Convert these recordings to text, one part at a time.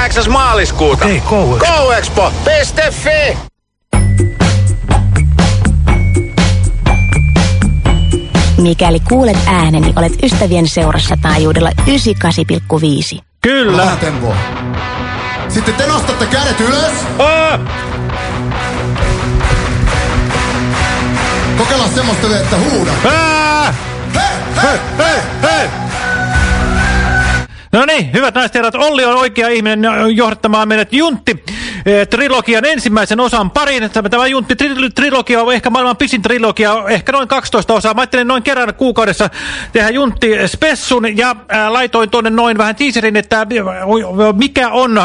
kahdeksas maaliskuuta. Okei, Go Expo. GoExpo.fi Mikäli kuulet ääneni, olet ystävien seurassa taajuudella 98,5. Kyllä. Sitten te nostatte kädet ylös. Ah! Kokeillaan semmoista, että huuda. Ah! Hei, hei, hei! No niin, hyvät naiset herrat, Olli on oikea ihminen johdattamaan meidät Juntti trilogian ensimmäisen osan pariin. Tämä Juntti tri trilogia on ehkä maailman pisin trilogia, ehkä noin 12 osaa. Mä ajattelin noin kerran kuukaudessa tehdä Juntti Spessun ja laitoin tuonne noin vähän teaserin, että mikä on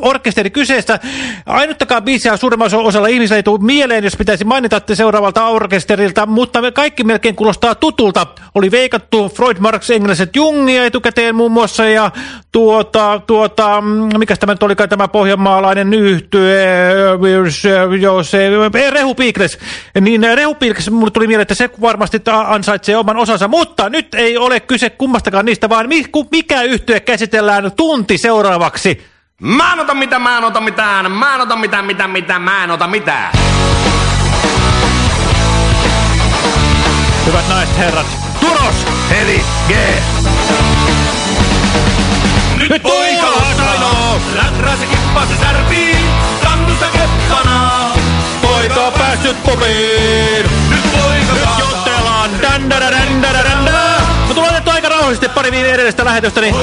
orkesteri kyseessä. Ainuttakaan biisiä suurimmassa osalla ihmisillä ei tule mieleen, jos pitäisi mainita seuraavalta orkesterilta, mutta me kaikki melkein kuulostaa tutulta. Oli veikattu Freud, Marx, Engelset, Jungia etukäteen muun muassa ja tuota, tuota, mikä tämä nyt olikaan tämä pohjanmaalainen yhtye, joo se, Rehu Piikles, niin Rehu Piikles, mulle tuli mieleen, että se varmasti ansaitsee oman osansa, mutta nyt ei ole kyse kummastakaan niistä, vaan mikä yhtye käsitellään tunti seuraavaksi. Mä en ota mitään, mä en ota mitään, mä en ota mitään, mitään, mitään, mä en ota mitään. Hyvät naiset herrat, Turos, Heli, G. Nyt poika sanoo, läträsi kippasi särpii, tannusta keppana. Poika on päässyt pubiin. Nyt poika Nyt juttellaan. Mä tulen nyt aika rauhallisesti pari viime edellistä lähetystä, niin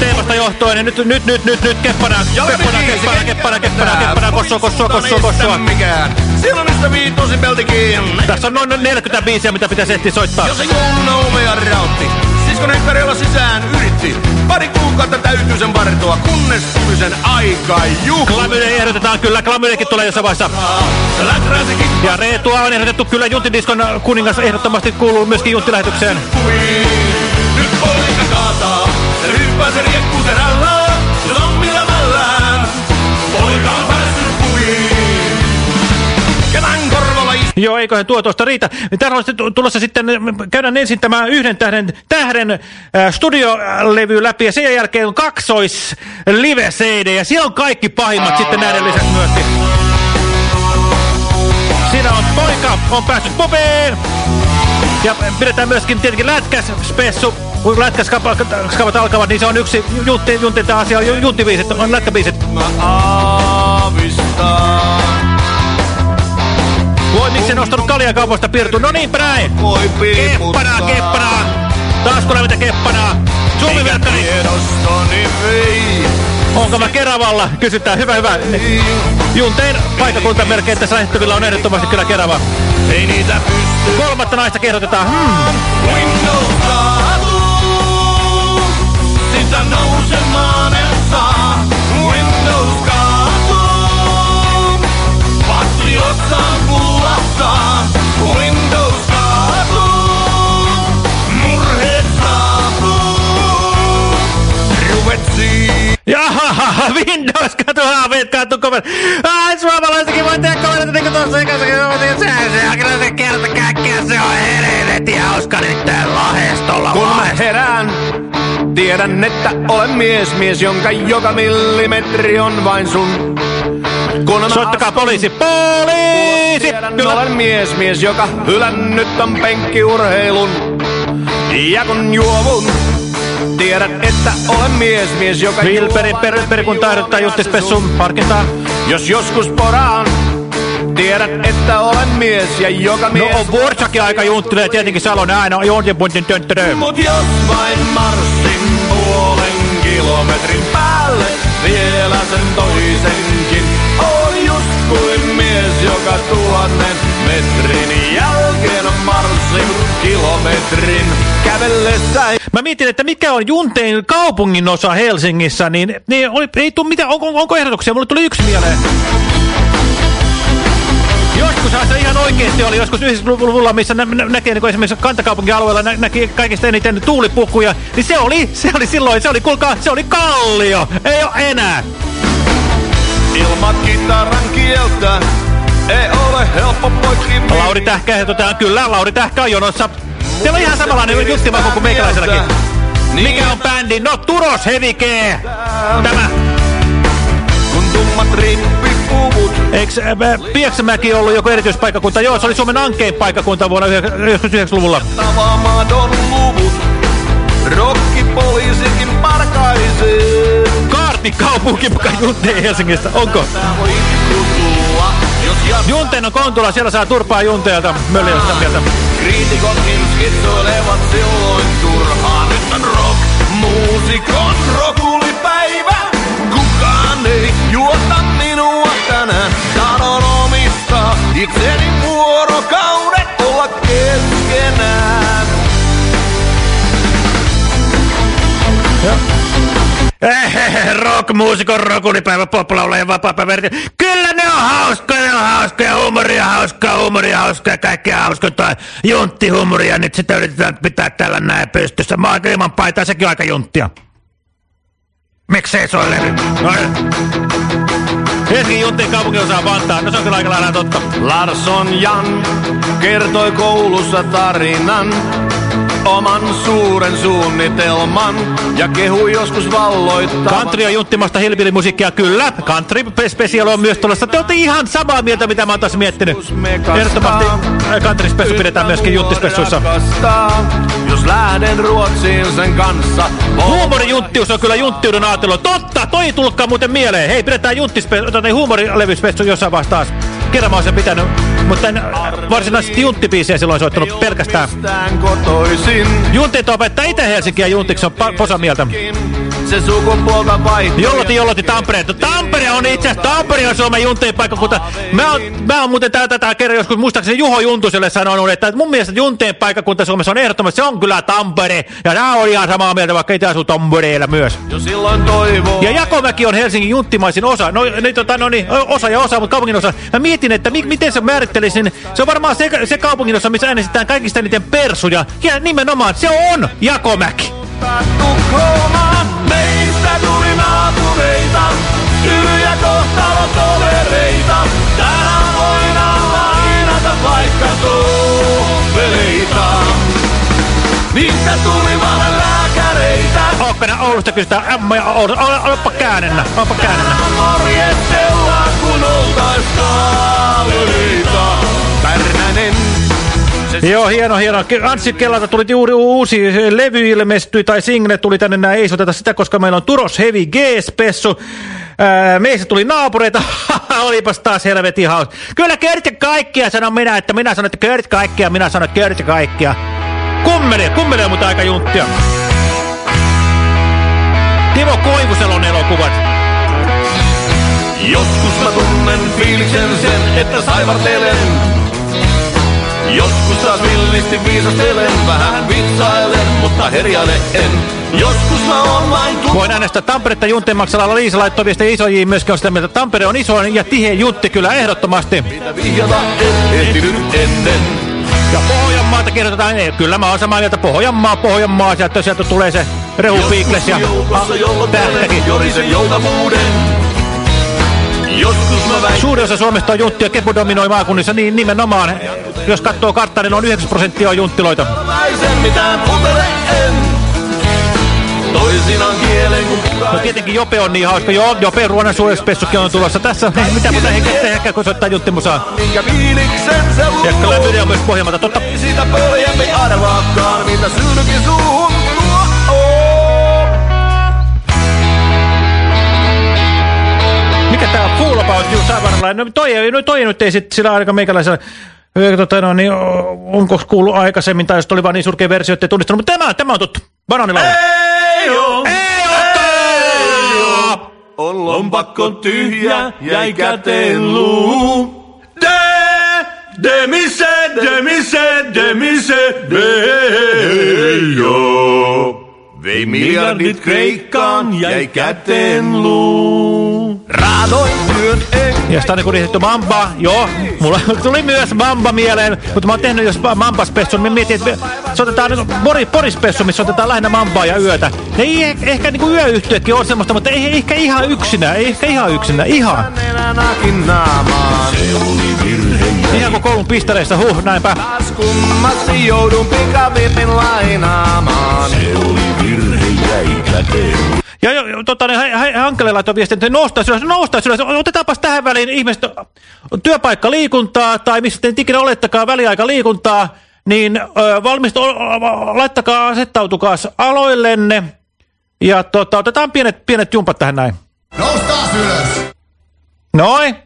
teemasta johtuen. Niin nyt, nyt, nyt, nyt, nyt, keppana, keppana, keppana, keppana, keppana, keppana, kossua, kossua, kossua, kossua. mikään. Silloin niistä viitosi peltikin. Tässä on noin 40 biisiä, mitä pitäisi ehtiä soittaa. Jos ei kuulunut ja rautti. Siskon Hekkarilla sisään yritti. Pari kuukautta täytyy sen vartoa, kunnes tuli sen aika juhla. Klamyde ehdotetaan kyllä, Klamydekin tulee jossain vaiheessa. Ja Reetua on ehdotettu kyllä Juntidiskon kuningas ehdottomasti kuuluu myöskin Junttilähetykseen. kuviin. Nyt poika kaataa, se ryppää se riekkuterällä. Se Joo, eiköhän tuo tuosta riitä. Täällä on tulossa sitten, käydään ensin tämä yhden tähden, tähden äh, studiolevy läpi ja sen jälkeen on kaksois live CD ja siellä on kaikki pahimmat sitten näiden lisäksi myöskin. Siinä on poika, on päässyt popeen. Ja pidetään myöskin tietenkin lätkäs spessu. Kun lätkäskavat alkavat, niin se on yksi juntti, juntti tämä asia, junttibiisit, on lätkäbiisit. Mä aavistan. Voi, miksi en ostanut kaljakaupasta pirtu? No niinpä näin. Voi piiputtaa. Keppana, keppana. Taas kun mitä keppana. Suomi verkkari. Onko mä Keravalla? Kysytään. Hyvä, hyvä. Juntein paikkakuntamerkkejä tässä lähettävillä on ehdottomasti kyllä Kerava. Ei niitä pysty. Kolmatta naista kehdotetaan. Hmm. Windows kaatuu. Sitä nousemaan Jaha, Windows katu haaveet katu komen. Ai, suomalaisetkin voi tehdä komentoja niin kuin tuossa ikäisenkin. Se, se on se kerta kaikkea. Se on helvetin hauska nyt täällä lahestolla. Kun mä herään, tiedän, että olen mies, mies, jonka joka millimetri on vain sun. Kun Soittakaa poliisi. Poliisi! Tiedän, Kyllä. olen mies, mies, joka hylännyt on penkkiurheilun. Ja kun juovun, tiedän, että olen mies, mies, joka Wilperin juo per, vain perikunta ehdottaa Jutti juomaisesti Spessun sun. harkintaa. Jos joskus poraan, tiedät, että olen mies ja joka No mies... on Vorsakin aika junttilee tietenkin Salon ääni on jontinpuntin tönttörö. Mut jos vain marssin puolen kilometrin päälle, vielä sen toisenkin, on just kuin mies, joka tuhannen metrin jälkeen marssin kilometrin kävellessä. Mä mietin, että mikä on Juntein kaupungin osa Helsingissä, niin, niin oli, ei tuu mitään, onko, onko ehdotuksia? Mulle tuli yksi mieleen. Joskus se ihan oikeasti oli, joskus 90-luvulla, missä nä nä näkee niin esimerkiksi kantakaupunkialueella nä näki kaikista eniten tuulipukuja, niin se oli, se oli silloin, se oli, kuulkaa, se oli kallio, ei ole enää. Ilman kitaran kieltä ei ole helppo poikki. Lauri Tähkä ehdotetaan, kyllä, Lauri Tähkä on jonossa. Teillä on ihan samanlainen juttimaku kuin meikäläiselläkin. Mikä on bändi? No Turos Hevike! Tämä. Pieks, äh, Pieksämäki ollut joku erityispaikkakunta? Joo, se oli Suomen ankein paikkakunta vuonna 99-luvulla. Tavamadon luvut, rokkipoliisikin parkaisee. Kaartin kaupunki Junteen Helsingistä. Onko? Jos jat- Junteen on Kontula, siellä saa turpaa Junteelta. Sitä mieltä. kriitikotkin skitsoilevat silloin turhaan. Rockmuusikon rokulipäivä, poplaula ja vapaapäivä. Kyllä ne on hauskoja, ne on hauskoja, huumoria, hauskaa, huumoria, hauskaa, kaikkea hauskaa. Junttihuumoria, nyt sitä yritetään pitää täällä näin pystyssä. Mä oon ilman paitaa, sekin on aika junttia. Miksei se ole levy? No, Helsingin Junttien kaupunginosaa Vantaa, no se on kyllä aika lailla totta. Larson Jan kertoi koulussa tarinan. Oman suuren suunnitelman ja kehu joskus valloittaa. Country on junttimasta hillbilly-musiikkia, kyllä. Country Special on myös tulossa. Te olette ihan samaa mieltä, mitä mä oon tässä miettinyt. Ehdottomasti äh, Country Special pidetään myöskin junttispessuissa. Jos lähden Ruotsiin sen kanssa. Huumorijunttius on kyllä junttiudun aatelu. Totta, toi tulkkaa muuten mieleen. Hei, pidetään junttispessu, huumorilevyspessu jossain vaiheessa taas. Kerran mä oon sen pitänyt, mutta en varsinaisesti junttibiisejä silloin soittanut pelkästään. Juntit opettaa itse Helsinkiä juntiksi, on posa mieltä. Se sukupuolta vaihtoja. Jolloti, jolloti Tampere. Tampere on itse asiassa, Tampere on Suomen junttien paikkakunta. Mä oon, mä oon muuten tätä, tätä kerran joskus muistaakseni Juho Juntuselle sanonut, että mun mielestä junttien paikkakunta Suomessa on ehdottomasti, se on kyllä Tampere. Ja nää on ihan samaa mieltä, vaikka itse asuu Tampereella myös. Jo silloin toivoo. Ja Jakomäki on Helsingin junttimaisin osa. No, niin, tota, no niin, osa ja osa, mutta kaupungin osa. Mä mietin, että mi miten se määrittelisin. Se on varmaan se, se kaupungin osa, missä äänestetään kaikista eniten persuja. Ja nimenomaan, se on Jakomäki. Meistä tuli naapureita, hyviä kohtalon tovereita. Tänään voidaan lainata vaikka. Niistä tuli vaan lääkäreitä, Oppena Oulusta kysytään Emma ja Oulu. Ol- Olpa käänennä, olpa käänennä. morjestella kun oltais kavereita. Se Joo, hieno, hieno. Anssi Kellalta tuli juuri uusi levy ilmestyi, tai single tuli tänne, näin ei soteta sitä, koska meillä on Turos Heavy G-spessu. Meistä tuli naapureita, olipas taas helvetin haus. Kyllä kerti kaikkia, sanon minä, että minä sanon, että kerti kaikkia, minä sanon, että kerti kaikkia. Kummeli, kummeli on mutta aika junttia. Timo Koivuselon elokuvat. Joskus mä tunnen fiiliksen sen, että saivartelen. Joskus taas villisti viisastelen, vähän vitsailen, mutta herjailen en. Joskus mä oon vain tu- Voin äänestää Tamperetta Junteen maksalalla Liisa laittoi viestiä iso J myöskin on sitä mieltä, että Tampere on iso ja tiheä juntti kyllä ehdottomasti. mitä vihjata en ehtinyt ennen. Ja Pohjanmaalta kirjoitetaan, ei, kyllä mä oon samaa mieltä, Pohjanmaa, Pohjanmaa, sieltä, sieltä tulee se Rehu Piikles ja tähtäkin. jorisen joutavuuden. Joskus mä väin Suuri osa Suomesta on junttia, Kepu dominoi maakunnissa, niin nimenomaan, jos katsoo karttaa, niin noin 9 prosenttia on junttiloita. No tietenkin Jope on niin hauska, joo, Jope Ruonan suojelspessukin on tulossa tässä, Hei, mitä muuta ehkä tehdä, kun soittaa junttimusaa. Se Ja luo. kyllä video myös Pohjanmaalta, totta. Ei sitä pöljempi arvaakaan, mitä sylki suuhun Mikä tää on Full About You Savaralla? No toi, ei- no toi nyt ei sit sillä aika meikäläisellä... Tota, no, niin, onko kuullut aikaisemmin, tai jos oli vaan niin surkea versio, ettei tunnistanut, mutta tämä, tämä on tuttu. Bananilaulu. Ei oo, Ei oo! on lompakko tyhjä, jäi käteen luu. De, demise, demise, demise, veijo. Vei miljardit Kreikkaan, jäi käteen luu. Raadoin työn sitä on niin lisätty Mamba, joo, mulla tuli myös Mamba mieleen, mutta mä oon tehnyt jos Mamba-spessun, niin mä mietin, että me- se otetaan nyt Boris, Boris-spessu, missä otetaan lähinnä Mambaa ja yötä. Ei eh- ehkä niinku yöyhtiötkin on semmoista, mutta ei ehkä ihan yksinä, ei ehkä ihan yksinä, ihan. Se oli virhe Ihan kuin koulun pistareissa, huh, näinpä. Taas kummasti joudun pikavipin lainaamaan. Se oli virhe jäi käteen. Ja jo, jo, tota, niin, hän- Hankele laittoi viestin, että noustaisi ylös, noustaisi ylös. Otetaanpas tähän väliin ihmiset työpaikkaliikuntaa tai missä te nyt ikinä olettakaan väliaikaliikuntaa, niin ö, valmistu, o- o- laittakaa, asettautukaas aloillenne. Ja tota, otetaan pienet, pienet jumpat tähän näin. Noustaas ylös! Noin.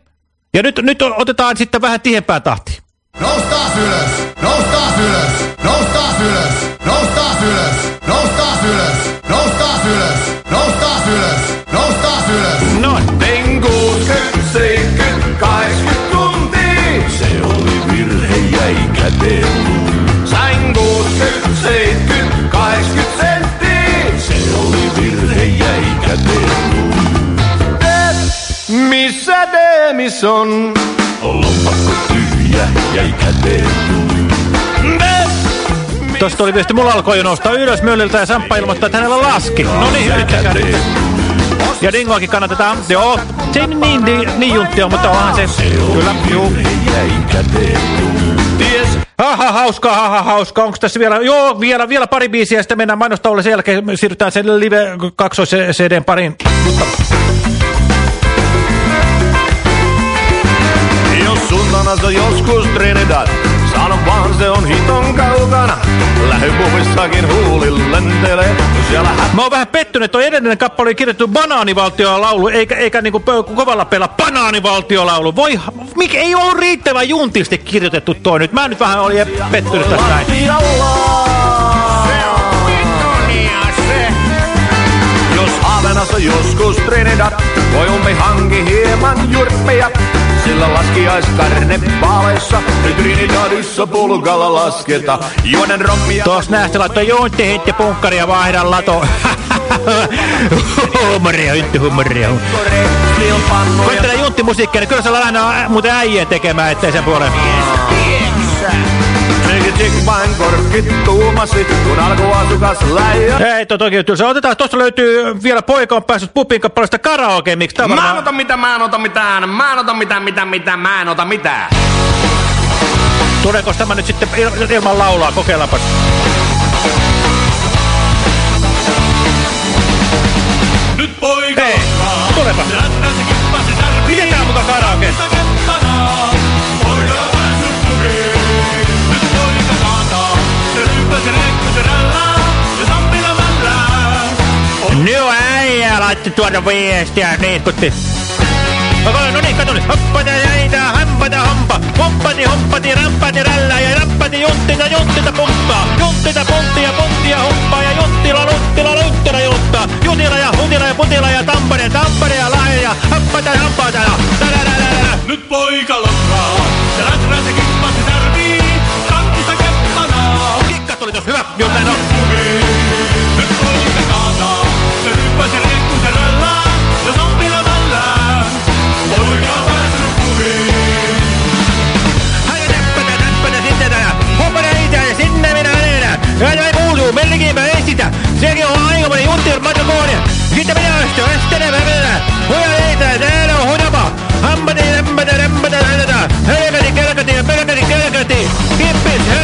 Ja nyt, nyt otetaan sitten vähän tiheämpää tahtia. Noustaas ylös! Noustaas ylös! Noustaas ylös! Noustaas ylös! Noustaas ylös! Noustaas ylös! Noustaas ylös! Noustaas ylös! Noin. Tein 60, 70, 80 tuntia. Se oli virhe, jäi käteen. Sain 60, 70, 80 senttiä. Se oli virhe, jäi käteen. Missä Demis on? Lompakko tyhjä, jäi käteen. Tuosta oli viesti, mulla alkoi jo nousta ylös mölliltä ja Samppa ilmoittaa, että hänellä laski. No niin, yrittäkää. Ja Dingoakin kannatetaan. Joo, se ei niin, niin, niin juntti on, mutta onhan se. Kyllä, juu. Ties Haha, hauskaa, haha, hauskaa. Onko tässä vielä, joo, vielä, vielä pari biisiä ja sitten mennään mainostaulle sen jälkeen. Siirrytään sen live 2 CDn pariin. Mutta Se joskus Trinidad, sano vaan se on hiton kaukana. Lähypumissakin huuli lentelee, siellä hä- Mä oon vähän pettynyt, että toi edellinen kappale oli kirjoitettu banaanivaltiolaulu, eikä, eikä niinku kovalla pela banaanivaltiolaulu. Voi, mikä ei ollut riittävän juntisti kirjoitettu toi nyt. Mä nyt vähän olin pettynyt tästä näin. Jos joskus Trinidad, voi ummi hanki hieman jurppia. Sillä laskiaiskarne vaaleissa, nyt Trinidadissa pulkalla lasketa. Juonen rommia. Tuossa nähtä laittoi juntti, hitti, punkkari ja vaihda lato. huumoria, hytti, huumoria. Koittele juntti musiikkia, niin kyllä se on ä- muuten äijien tekemään, ettei sen puolen. Tsekki tsik vain korkit tuumasi, kun alkuasukas läijä. Ei, to toki kyllä se otetaan. Tuosta löytyy vielä poika on päässyt pupin kappaleesta karaoke, miksi tämä Mä en ota mitään, mä en ota mitään, mä en ota mitään, mitään, mitään, mä en ota mitään. Tuleeko tämä nyt sitten il- ilman laulaa? Kokeillaanpa. Nyt poika Hei, tulepa. Miten tää on muka karaoke? Nyt äijä laitti tuoda viestiä niitkutti. No niin, kato nyt. Hoppata jäitä, hampata hompa. Homppati, homppati, rampati, rällä ja rampati, junttita, junttita, pumppaa. Junttita, punttia, punttia, humppaa ja junttila, luttila, lunttila, juttaa. Jutila ja hutila ja putila ja tampere, tampere ja lahe ja hampata ja tadadadadada. Nyt poika lokkaa, se räträ se Kiitos, hyvä. Jos näin on. Nyt kolme kaata, se hyppäsi rikkuserällä ja zombilla tällä. Poika päässyt kuviin. Häi täppänä, täppänä, sitten tänä. Hoppana itään, sinne minä Olen Näin ei kuuluu, melkein mä esitä. Sekin on aikamoinen juttu, jos mä kohdin. Sitten minä astun, estänä mä mennään. Hoja itään, täällä on hodapa. Hampani, lämpätä, lämpätä, lämpätä. Helkati, kelkati, pelkati, kelkati. Kippis, helkati.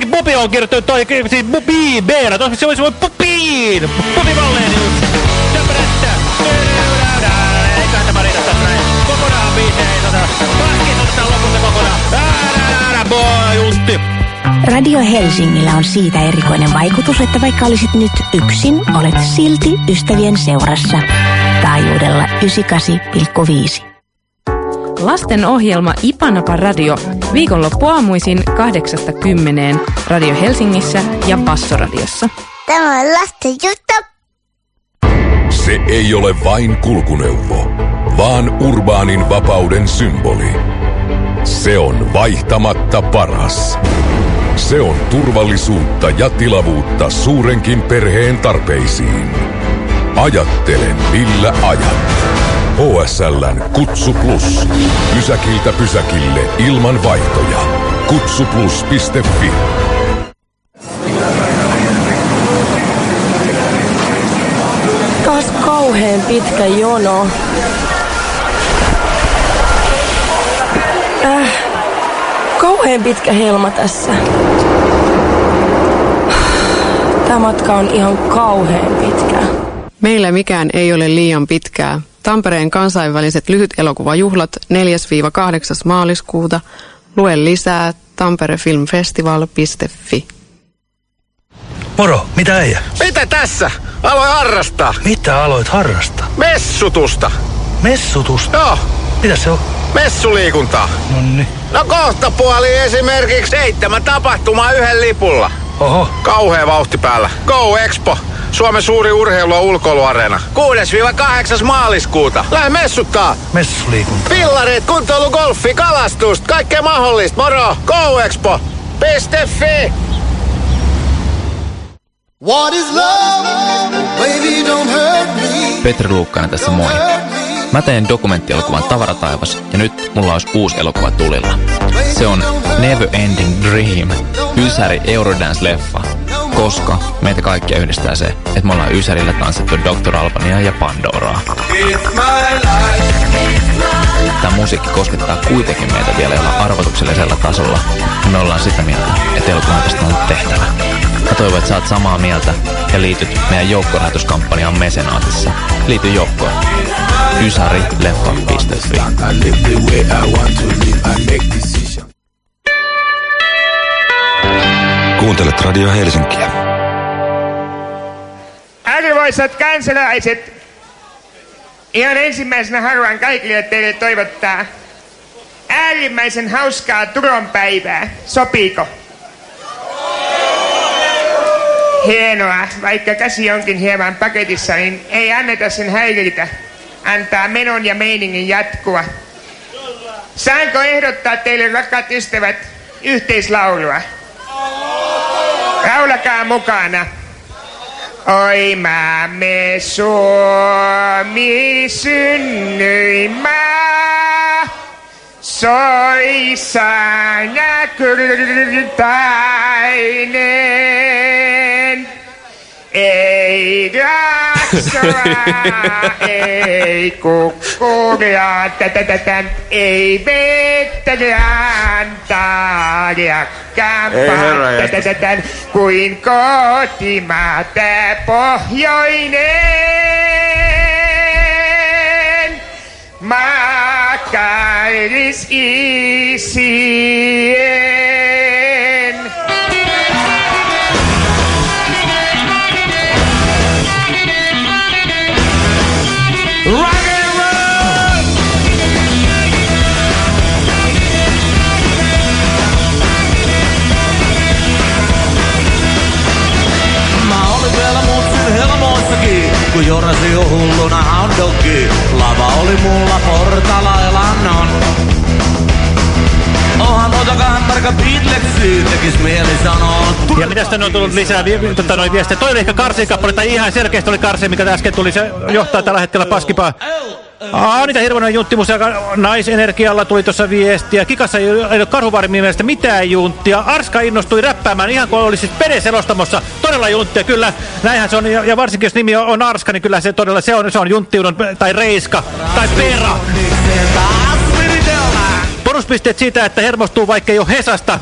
toikin pupi on kirjoittanut toi, siis pupi b Toikin se. Täppärättä. Eiköhän tämä riitä tässä näin. Kokonaan lopulta kokonaan. Boy, Juntti. Radio Helsingillä on siitä erikoinen vaikutus, että vaikka olisit nyt yksin, olet silti ystävien seurassa. Taajuudella 98,5. Lasten ohjelma Ipanapa Radio viikonloppuaamuisin 8.10 Radio Helsingissä ja Bassoradiossa. Tämä on lasten juttu. Se ei ole vain kulkuneuvo, vaan urbaanin vapauden symboli. Se on vaihtamatta paras. Se on turvallisuutta ja tilavuutta suurenkin perheen tarpeisiin. Ajattelen millä ajat. HSLn Kutsu Plus. Pysäkiltä pysäkille ilman vaihtoja. Kutsuplus.fi. Taas kauheen pitkä jono. Äh, kauheen pitkä helma tässä. Tämä matka on ihan kauheen pitkä. Meillä mikään ei ole liian pitkää. Tampereen kansainväliset lyhytelokuvajuhlat 4-8. maaliskuuta. Lue lisää tamperefilmfestival.fi. Moro, mitä äijä? Mitä tässä? Aloin harrastaa. Mitä aloit harrastaa? Messutusta. Messutusta? Joo. Mitä se on? Messuliikuntaa. Nonni. No kohta puoli esimerkiksi seitsemän tapahtumaa yhden lipulla. Oho. Kauhea vauhti päällä. Go Expo. Suomen suuri urheilu- ja ulkoiluareena. 6-8. maaliskuuta. Lähde messuttaa. Messuliikunta. Pillarit, kuntoilu, golfi, kalastusta. Kaikkea mahdollista. Moro. Go Expo. .fi. What is love? Baby, don't hurt me. Petri Luukkanen tässä moi. Mä teen dokumenttielokuvan Tavarataivas ja nyt mulla olisi uusi elokuva tulilla. Se on Never Ending Dream, Ysäri Eurodance-leffa, koska meitä kaikkia yhdistää se, että me ollaan Ysärillä tanssittu Dr. Albania ja Pandoraa. Tämä musiikki koskettaa kuitenkin meitä vielä jolla arvotuksellisella tasolla, me ollaan sitä mieltä, että elokuvan tästä on tehtävä. Mä toivon, että saat samaa mieltä ja liityt meidän joukkorahoituskampanjaan Mesenaatissa. Liity joukkoon. Ysarileffa.fi Kuuntelet Radio Helsinkiä. Arvoisat kansalaiset, ihan ensimmäisenä haluan kaikille teille toivottaa äärimmäisen hauskaa Turon päivää. Sopiiko? Hienoa, vaikka käsi onkin hieman paketissa, niin ei anneta sen häiritä. Antaa menon ja meiningin jatkua. Saanko ehdottaa teille, rakkaat ystävät, yhteislaulua? Laulakaa mukana. Oi maamme Suomi synnyimää, soissaan ja kyrtainen. Ei jaksoa, ei kukkuria, ei vettä antaa tätätätä, kuin kotimaata pohjoinen. Makailis isien. Mitä sitten on tullut lisää tota, noin viestejä? Toi oli ehkä karsikappale, tai ihan selkeästi oli karsi, mikä äsken tuli. Se johtaa tällä hetkellä paskipaa. Anita Hirvonen ja naisenergialla tuli tuossa viestiä. Kikassa ei ole Karhuvaarin mielestä mitään junttia. Arska innostui räppäämään ihan kuin olisi Pede selostamossa. Todella junttia, kyllä. Näinhän se on. Ja ja varsinkin jos nimi on Arska, niin kyllä se todella se on, se on junttiudon tai reiska tai pera. Bonuspisteet siitä, että hermostuu vaikka ei ole Hesasta.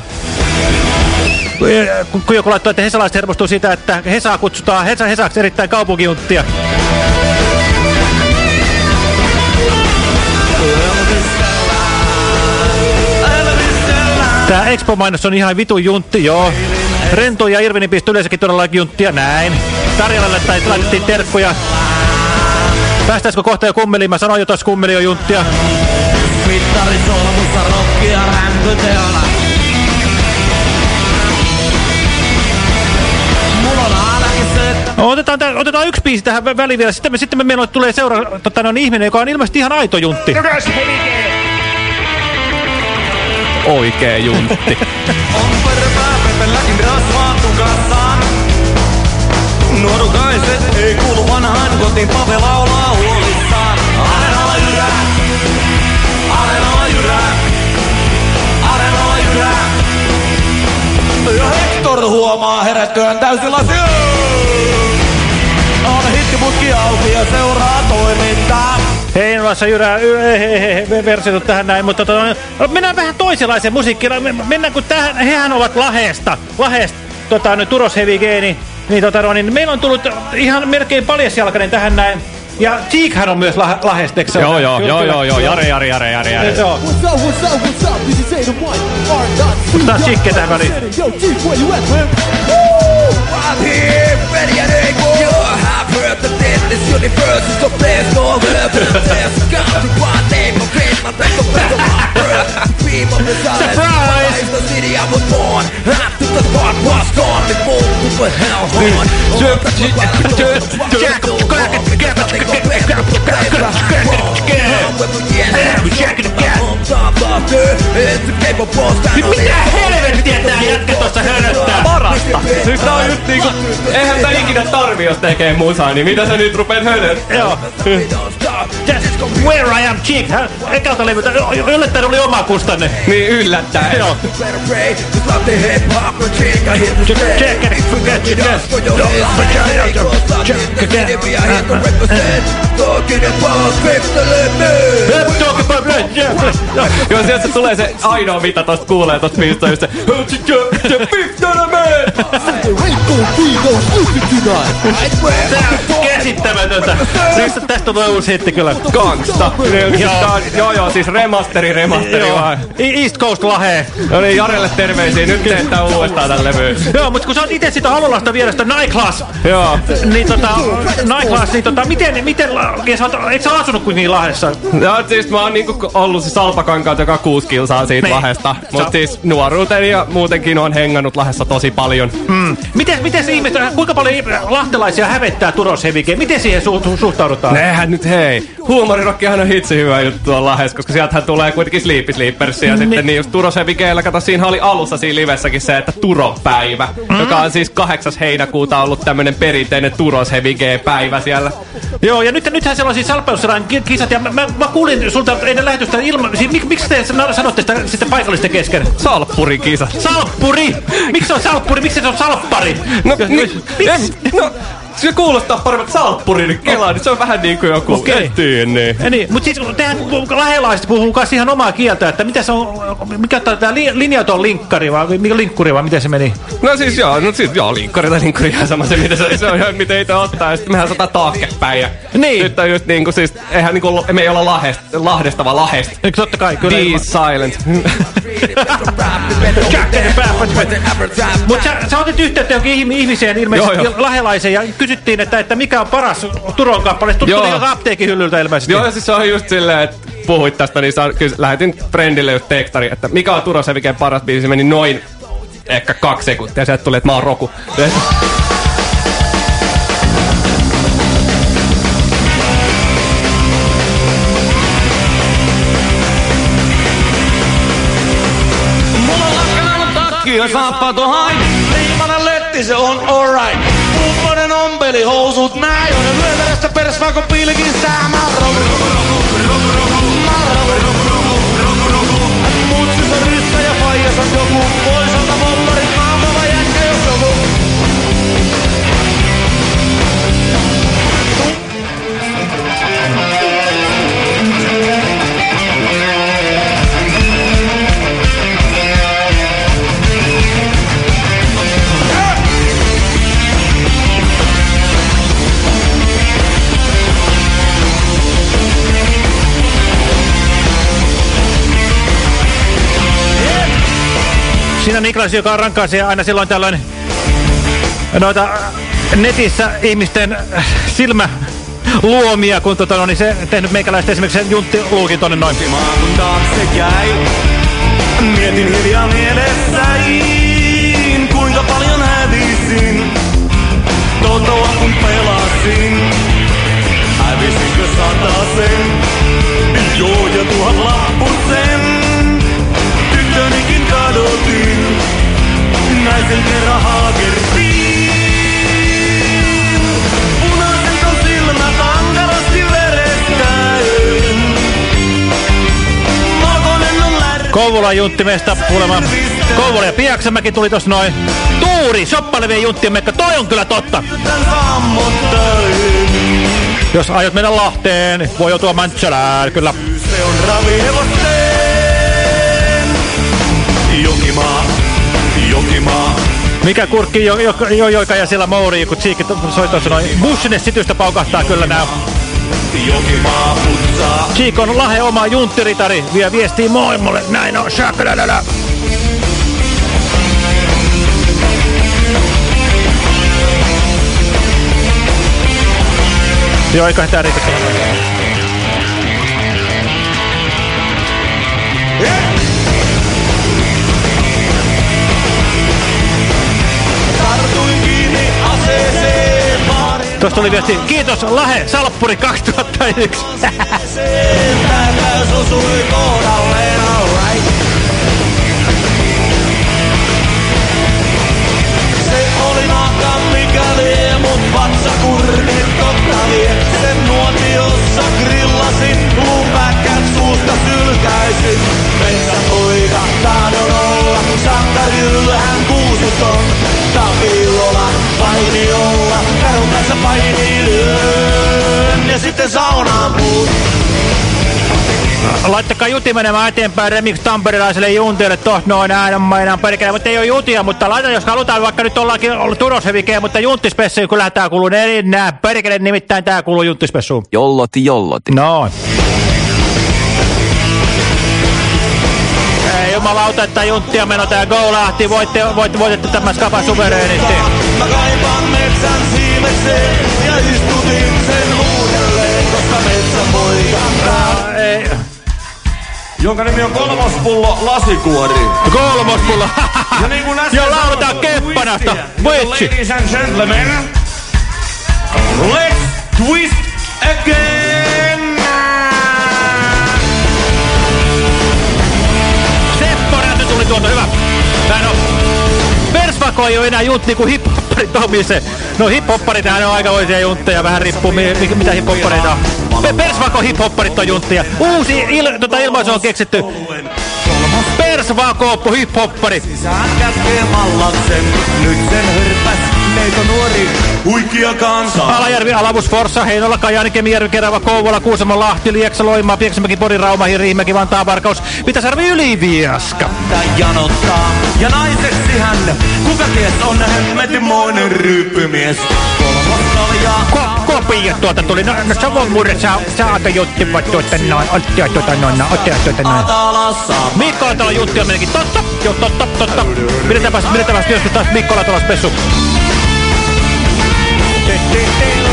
Kun kun joku laittoi, että hesalaiset hermostuu siitä, että Hesaa kutsutaan Hesa, Hesaksi erittäin kaupunkijunttia. Tää Expo-mainos on ihan vitun juntti, joo. Rentu ja Irvinin pisti yleensäkin todella junttia, näin. Tarjalalle tai laitettiin terkkuja. Päästäisikö kohta jo kummeliin? Mä sanoin jo tossa kummeli on junttia. Mittari solmussa se, että No, otetaan, tää, otetaan yksi biisi tähän vä- väliin vielä. Sitten, me, sitten me meillä tulee seura, tota, no, ihminen, joka on ilmeisesti ihan aito juntti. Helikee. Oikee juntti. on pörpää pepelläkin rasvaa tukassaan. Nuorukaiset ei kuulu vanhaan kotiin, Pave laulaa herättyään täysin lasia. On hittiputki auki ja seuraa toimintaa. Heinolassa Jyrä versioitu tähän näin, mutta tota, mennään vähän toisenlaiseen musiikkiin. Me- Mennään kun tähän, hehän ovat Lahesta, Lahesta tota, nyt Turos Heavy Geeni, niin, tota, no, niin meillä on tullut ihan melkein paljasjalkainen tähän näin. Ja Cheekhän on myös lah se Joo, joo, joo, joo, joo, Jare, Jare, Jare, Jare, Jare. Joo. On Cheek tähän väliin. Yo, Chief, where you at, man? I'm here, ready and able. I've heard the dead, this universe is the place, no heaven and death. Come to one name, of great, my back of my birth. Dream of the silence, Surprise! The city I was born. After the spark was gone, we moved to a hell horn. Mitä helvettiä tää jätkä tossa hönöttää? Parasta! Siis tää on just niinku, eihän tää ikinä tarvi, jos tekee musaa, niin mitä sä nyt rupeat hönöttää? Joo. Where I am Cheek. Hän ekalta levyltä yllättäen oli oma kustanne. Niin yllättäen. Joo. Joo, sieltä se tulee se ainoa, mitä tosta kuulee tosta biisistä, just se Fifth Element! Käsittämätöntä. Siis tästä tulee uusi hitti kyllä. Gangsta. Joo. Tää on- Joo, joo, siis remasteri, remasteri Joo. vaan. East Coast Lahee. No niin, Jarelle terveisiä. Nyt teettää uudestaan tän levyyn. Joo, mutta kun sä oot itse siitä Halolasta vierestä Night Class, Joo. niin tota, Night Class, niin tota, miten, miten, ja sä oot, et sä asunut kuin niin Lahdessa? No siis mä oon niinku ollut se salpakankaat joka kuusi kilsaa siitä Niin. Lahesta. Mut Sä- siis nuoruuteni ja muutenkin on hengannut Lahdessa tosi paljon. Mm. Miten, miten se ihmiset, kuinka paljon lahtelaisia hävettää Turos Hevike? Miten siihen su su suhtaudutaan? Nehän nyt hei. Huumorirokkihan on hitsi hyvä juttu tuolla Lahdessa, koska sieltähän tulee kuitenkin Sleepy Sleepers. Ja sitten niin just Turos Vikeellä, kato siinä oli alussa siinä livessäkin se, että Turo-päivä, Mm. joka on siis 8. heinäkuuta ollut tämmönen perinteinen Turos päivä siellä. Joo, ja nyt, nythän siellä on siis salpeusserän ki- kisat, ja mä, mä, mä kuulin sulta ennen lähetystä ilman, siis, mik, miksi te san- sanotte sitä sitten paikallisten kesken? Salppuri kisa. Salppuri! Miksi se on salppuri? Miksi se on salppari? No, miksi? en, no, se kuulostaa paremmin salppuri nyt kelaa, niin se on vähän niin kuin joku, en tiedä, niin. Ja niin, mutta siis tehän lähelaiset puhuu kanssa ihan omaa kieltä, että mitä se on, mikä tämä li, linjaton linkkari vai mikä linkkuri vai miten se meni? No siis joo, no siis joo, linkkari tai linkkari ihan sama se, mitä se, se on ihan miten itse ottaa, ja sitten mehän sataa taakkepäin. Ja Niin. Nyt on just niinku siis, eihän niinku, me ei olla Lahdesta, Lahdesta vaan Lahesta. Eikö totta kai, kyllä. Be silent. Mutta sä, sä otit yhteyttä johonkin ihm- ihmiseen ilmeisesti lahelaiseen ja kysyttiin, että, että mikä on paras Turon kappale. Tuli Joo. joka apteekin hyllyltä ilmeisesti. Joo, ja siis se on just silleen, että puhuit tästä, niin saan, kyllä lähetin friendille just tekstari, että mikä on Turo Seviken paras biisi, se meni noin ehkä kaksi sekuntia, ja sieltä tuli, että mä oon Roku. Ja Mulla on lakannut takki ja saappato hain. Liimanen letti, se on alright. Kummonen ompeli housut näin. Joiden lyöverestä peräs vaikka pilkistää. Mä oon roku, roku, roku, roku. Mä oon Siinä Niklas, joka rankaisee aina silloin tällöin noita netissä ihmisten silmä luomia, kun tota, no, niin se tehnyt meikäläistä esimerkiksi sen Juntti Luukin tonne noin. Kun taakse jäi, mietin hiljaa mielessäin, kuinka paljon hävisin. Totoa kun pelasin, hävisinkö sen? Joo ja tuhat lappusen, silti rahaa. Punaiset on silmät ankarasti verestäyn. Malkonen on lärvi. Kouvolan junttimesta kuulemma. Kouvola ja Piaksamäki tuli tossa noin. Tuuri, soppalevien junttimekka, toi on kyllä totta. Jos aiot mennä Lahteen, voi joutua Mäntsälään, kyllä. Se on ravihevosteen. jokimaa. Jokimaa Mikä kurkki jo, jo, jo, joika ja siellä Mouri, kun Tsiikki soi tuossa noin. Bussine sitystä paukahtaa kyllä nää. Jokimaa putsaa Tsiik on lahe oma junttiritari, vie viestiä maailmalle. Näin on, shakalala. Joo, eiköhän tää riitä. Tuosta oli viesti, kiitos Lahe Salppuri 2001. Täkäys osui kohdalleen alright Se oli nahka mikäli mut vatsa kurkin totta vie Sen nuotiossa grillasin luupäkkät suusta sylkäisin Metsän poika tahdon olla kadun kanssa painilyön Ja sitten saunaan puut Laittakaa juti menemään eteenpäin Remix Tamperelaiselle juntille tosta noin äänen mainaan perkele, mutta ei ole jutia, mutta laita jos halutaan vaikka nyt ollaankin ollut turoshevikeen, mutta junttispessuun kyllä tää kuuluu ne nää perkele nimittäin tää kuuluu junttispessuun. Jolloti, jolloti. Noin. Ei jumalauta, että junttia meno tää Go lähti, voitte, voitte, voitette tämän skapa suvereenisti. Mä kaipaan metsän siimekseen ja istutin sen uudelleen, koska metsän poika Ei. Jonka nimi on kolmospullo lasikuori. Kolmospullo. Ja niin kuin äsken lauletaan keppanasta. Ladies and gentlemen, let's twist again. Ei ole enää juntti kuin hiphopparit omise. No hiphopparit on aikamoisia juntteja, vähän riippuu mi mi mitä hiphoppareita on. Pe- Persvako hiphopparit on juntteja. Uusi il tota ilmaisu on keksitty. Persvako hiphoppari. Sisään kätkee mallaksen, nyt sen hörpäs neito nuori huikia kansa. Alajärvi, Alavus, Forssa, Heinola, Kajaani, Kemijärvi, Kerava, Kouvola, Kuusamo, Lahti, Lieksa, Loimaa, Pieksämäki, Pori, Rauma, Riihimäki, Vantaa, Varkaus, Vitasarvi, Yliviaska. Tää janottaa, ja naiseksi hän, kuka ties on hemmetimoinen ryyppymies. Kolmoskaljaa. Ko kopio tuolta tuli. No, no Savon murre, sä, sä aika juttivat tuota noin. Ottia tuota noin, ottia tuota noin. Mikko Latala jutti on menekin. Totta, joo, totta, totta. Pidetäänpäs, pidetäänpäs joskus taas Mikko Te, te, te.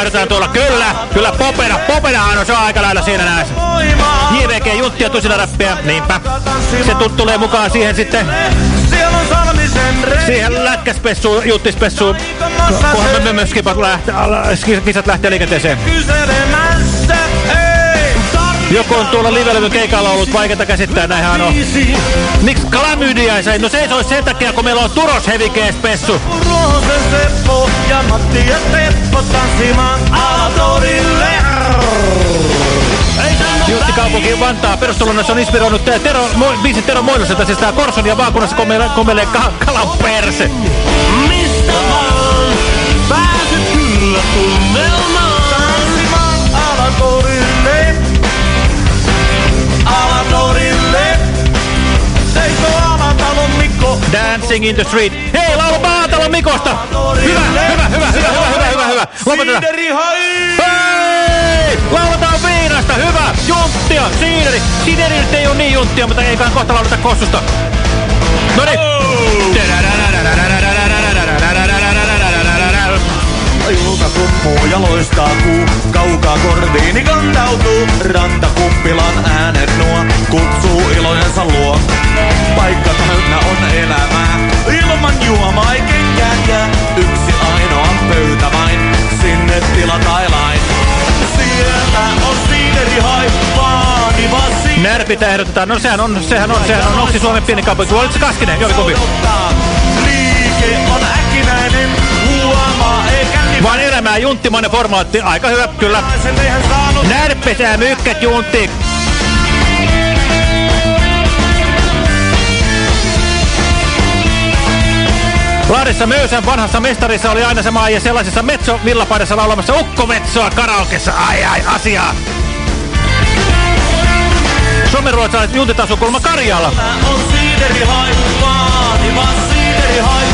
Soihdetaan tuolla. Kyllä, kyllä Popena. Popenahan on se on aika lailla siinä näissä. JVG Juntti tusina räppiä. Niinpä. Se tut tulee mukaan siihen sitten. Siihen lätkäspessuun, juttispessuun. Kunhan me myös skipat lähtee, kisat lähtee liikenteeseen. Joku on tuolla livelevyn keikalla ollut vaikeata käsittää, näinhän on. Miksi sai? No se ei olisi sen takia, kun meillä on Turos Heavy spessu. Ruohosen Seppo ja Matti ja Teppo tanssimaan alatorille. Jutti kaupunki Vantaa perustulonnassa on inspiroinut tää Tero, mo, biisin Tero Moiloselta, siis tää Korson ja vaakunnassa komelee, komelee ka, kalan perse. mistä vaan. Pääset kyllä tunnelmaan. Dancing in the street. Hei, laulu Paatalon Mikosta! Hyvä, hyvä, hyvä, hyvä, hyvä, hyvä, hyvä, hyvä. Lopetetaan. Hei! Lauletaan viinasta, hyvä! Junttia, siideri! Siideri nyt ei oo niin junttia, mutta eiköhän kohta lauleta kossusta. Noniin! ilta Kajulta ja loistaa kuu, kaukaa korviini kantautuu. ranta kuppilan äänet nuo kutsuu ilojensa luo. Paikka täynnä on elämää, ilman juomaa ei kenkään jää. Yksi ainoa pöytä vain, sinne tila tai lain. Siellä on siideri haippaa, Närpitä ehdotetaan. No sehän on, sehän on, sehän on. Onko Suomen pieni kaupunki? oliko se Kaskinen? Jompikumpi. Elämää junttimainen formaatti. Aika hyvä, kyllä. Närpesää mykkät juntti. Larissa Möysän vanhassa mestarissa oli aina sama ja sellaisessa metso villapaidassa laulamassa ukkometsoa karaokessa. Ai ai, asiaa. Suomenruotsalaiset juntit asuu kulma Karjala. on siiderihai, vaativa. Istuu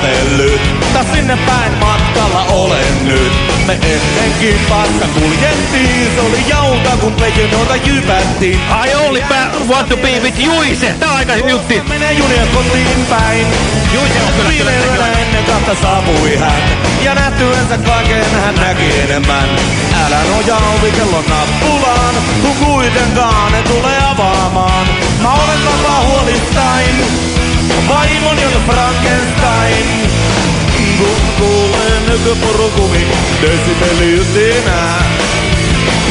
kävellyt, taas sinne päin matkalla olen nyt. Me ennenkin paska kuljettiin, se oli jauka kun peijenoita jypättiin. I only want to be with Juise. Tää on aika jutti. Menee junia kotiin päin. Juise on kyllä kyllä. yönä ennen kahta saapui hän. Ja nähtyensä kaiken hän näki enemmän. Älä nojaa ovikellon nappulaan, kun kuitenkaan ne tulee avaamaan. Mä olen vapaa huolistain, vaimoni on Frankenstein. Kun kuulen nykypurukumi, desibeli ytinää.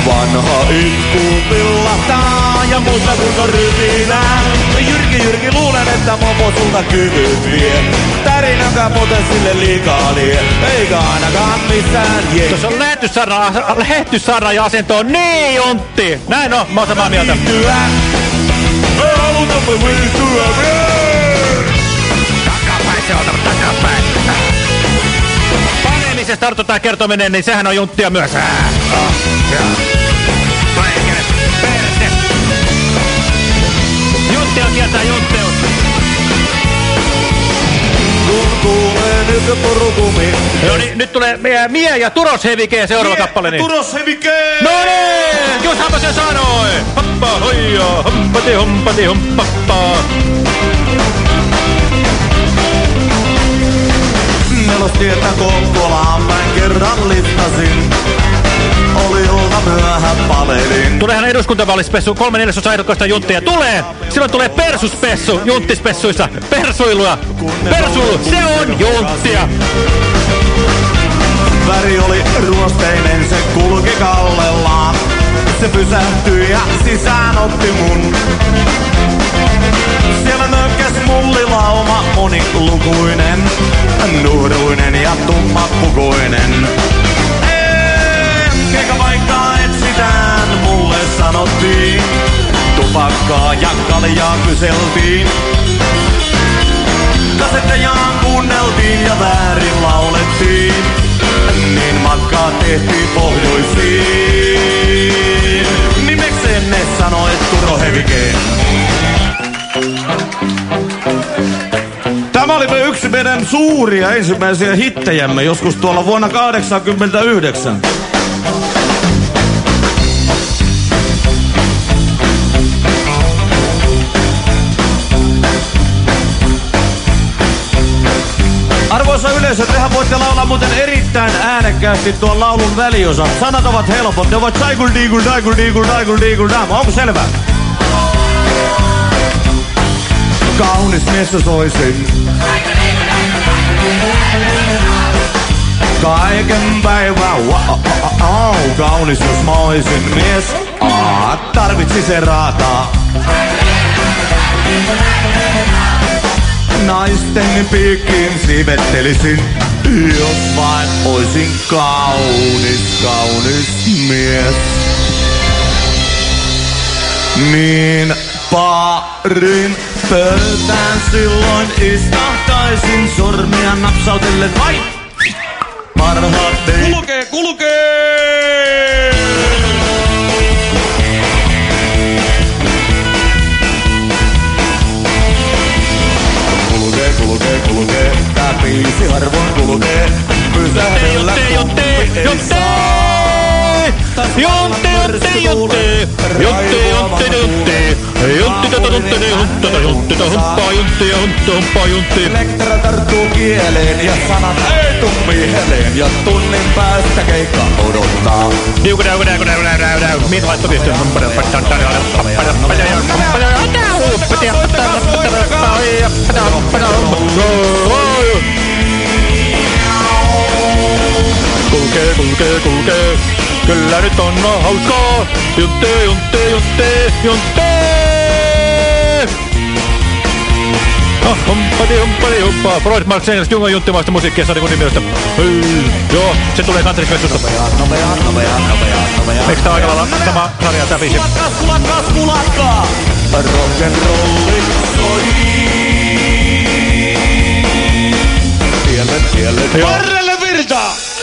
Vanha itku pillahtaa ja muista kun on rytinää. Jyrki Jyrki luulen, että mopo sulta kyvyt vie. Tärinäkään muuten sille liikaa lie, eikä ainakaan missään jee. Tuossa on lähetyssarja, lähetyssarja ja asento on niin juntti. Näin on, mä oon samaa mieltä. Viihtyä. Me halutamme viihtyä. Takapäin se on, takapäin. Panemisesta odotetaan kertominen, niin sehän on junttia myös. Ää, oh. Juntteus kuulee nykypurukumi. No niin, nyt tulee Mie, Mie ja Turos Hevike seuraava kappale. Niin. Turos Hevike! No niin, justhan mä sen sanoin. Hoppa, hoija, hompati, hompati, hompappa. Nelostietä Kokkolaan päin kerran listasin. Oli ilta myöhä palelin. Tuleehan eduskuntavaalispessu, kolme neljäsosa ehdokkaista juntteja. Tulee! Silloin tulee persuspessu, junttispessuissa. Persuilua. Persuilu, se on junttia. Väri oli ruosteinen, se kulki kallellaan. Se pysähtyi ja sisään otti mun. Siellä nökkäs mullilauma monilukuinen, nuoruinen ja tummapukuinen. Eikä paikkaa etsitään, mulle sanottiin. Tupakkaa ja kaljaa kyseltiin. Kasettejaan kuunneltiin ja väärin laulettiin. Niin matkaa tehtiin pohjoisiin. Nimekseen ne sanoi Turo Hevikeen. Tämä oli me yksi meidän suuria ensimmäisiä hittejämme joskus tuolla vuonna 1989. Arvoisa yleisö, tehän voitte laulaa muuten erittäin äänekkäästi tuon laulun väliosa. Sanat ovat helpot, ne ovat taikul diikul daikul diikul daikul diikul dam. Onko selvä? Kaunis mies jos oisin. Kaiken päivän, wow, kaunis jos mä oisin mies. Aa, tarvitsi se raataa. Naisten piikkiin siivettelisin, jos vain oisin kaunis, kaunis mies. Niin parin pöytään silloin istahtaisin sormia napsautellen vai parhaat dei. Kulkee, kulkee! Kulkee, kulkee, kulkee, tää biisi harvoin kulkee. Pysähdellä Jutte, jutte, jutte! Juntti, juntti, juntti! Juntti, juntti, juntti! Juntti, tota, juntti, juntti, juntti, juntti, humppaa, juntti, ja juntti, humppaa, juntti. Elektra tarttuu kieleen ja sanat ei tuu mieleen. Ja tunnin päästä keikka odottaa. Diuku, diuku, diuku, diuku, diuku, diuku. Min laitto viestiä. Kulkee, kulkee, kulkee. Kyllä nyt on hauskaa. Juntte, juntte, juntte, juntte. Oh, humpati, humpati, humpaa. Freud Marx Engels, Jungan junttimaista musiikkia mielestä. Hei, joo, se tulee kansallisfestosta. Nopeaa, nopeaa, nopeaa, nopeaa. Eikö tää aika lailla sama sarja tää biisi? Sulakkaa, sulakkaa. Rock'n'rolli soi. Tielle, tielle, varrelle virtaa.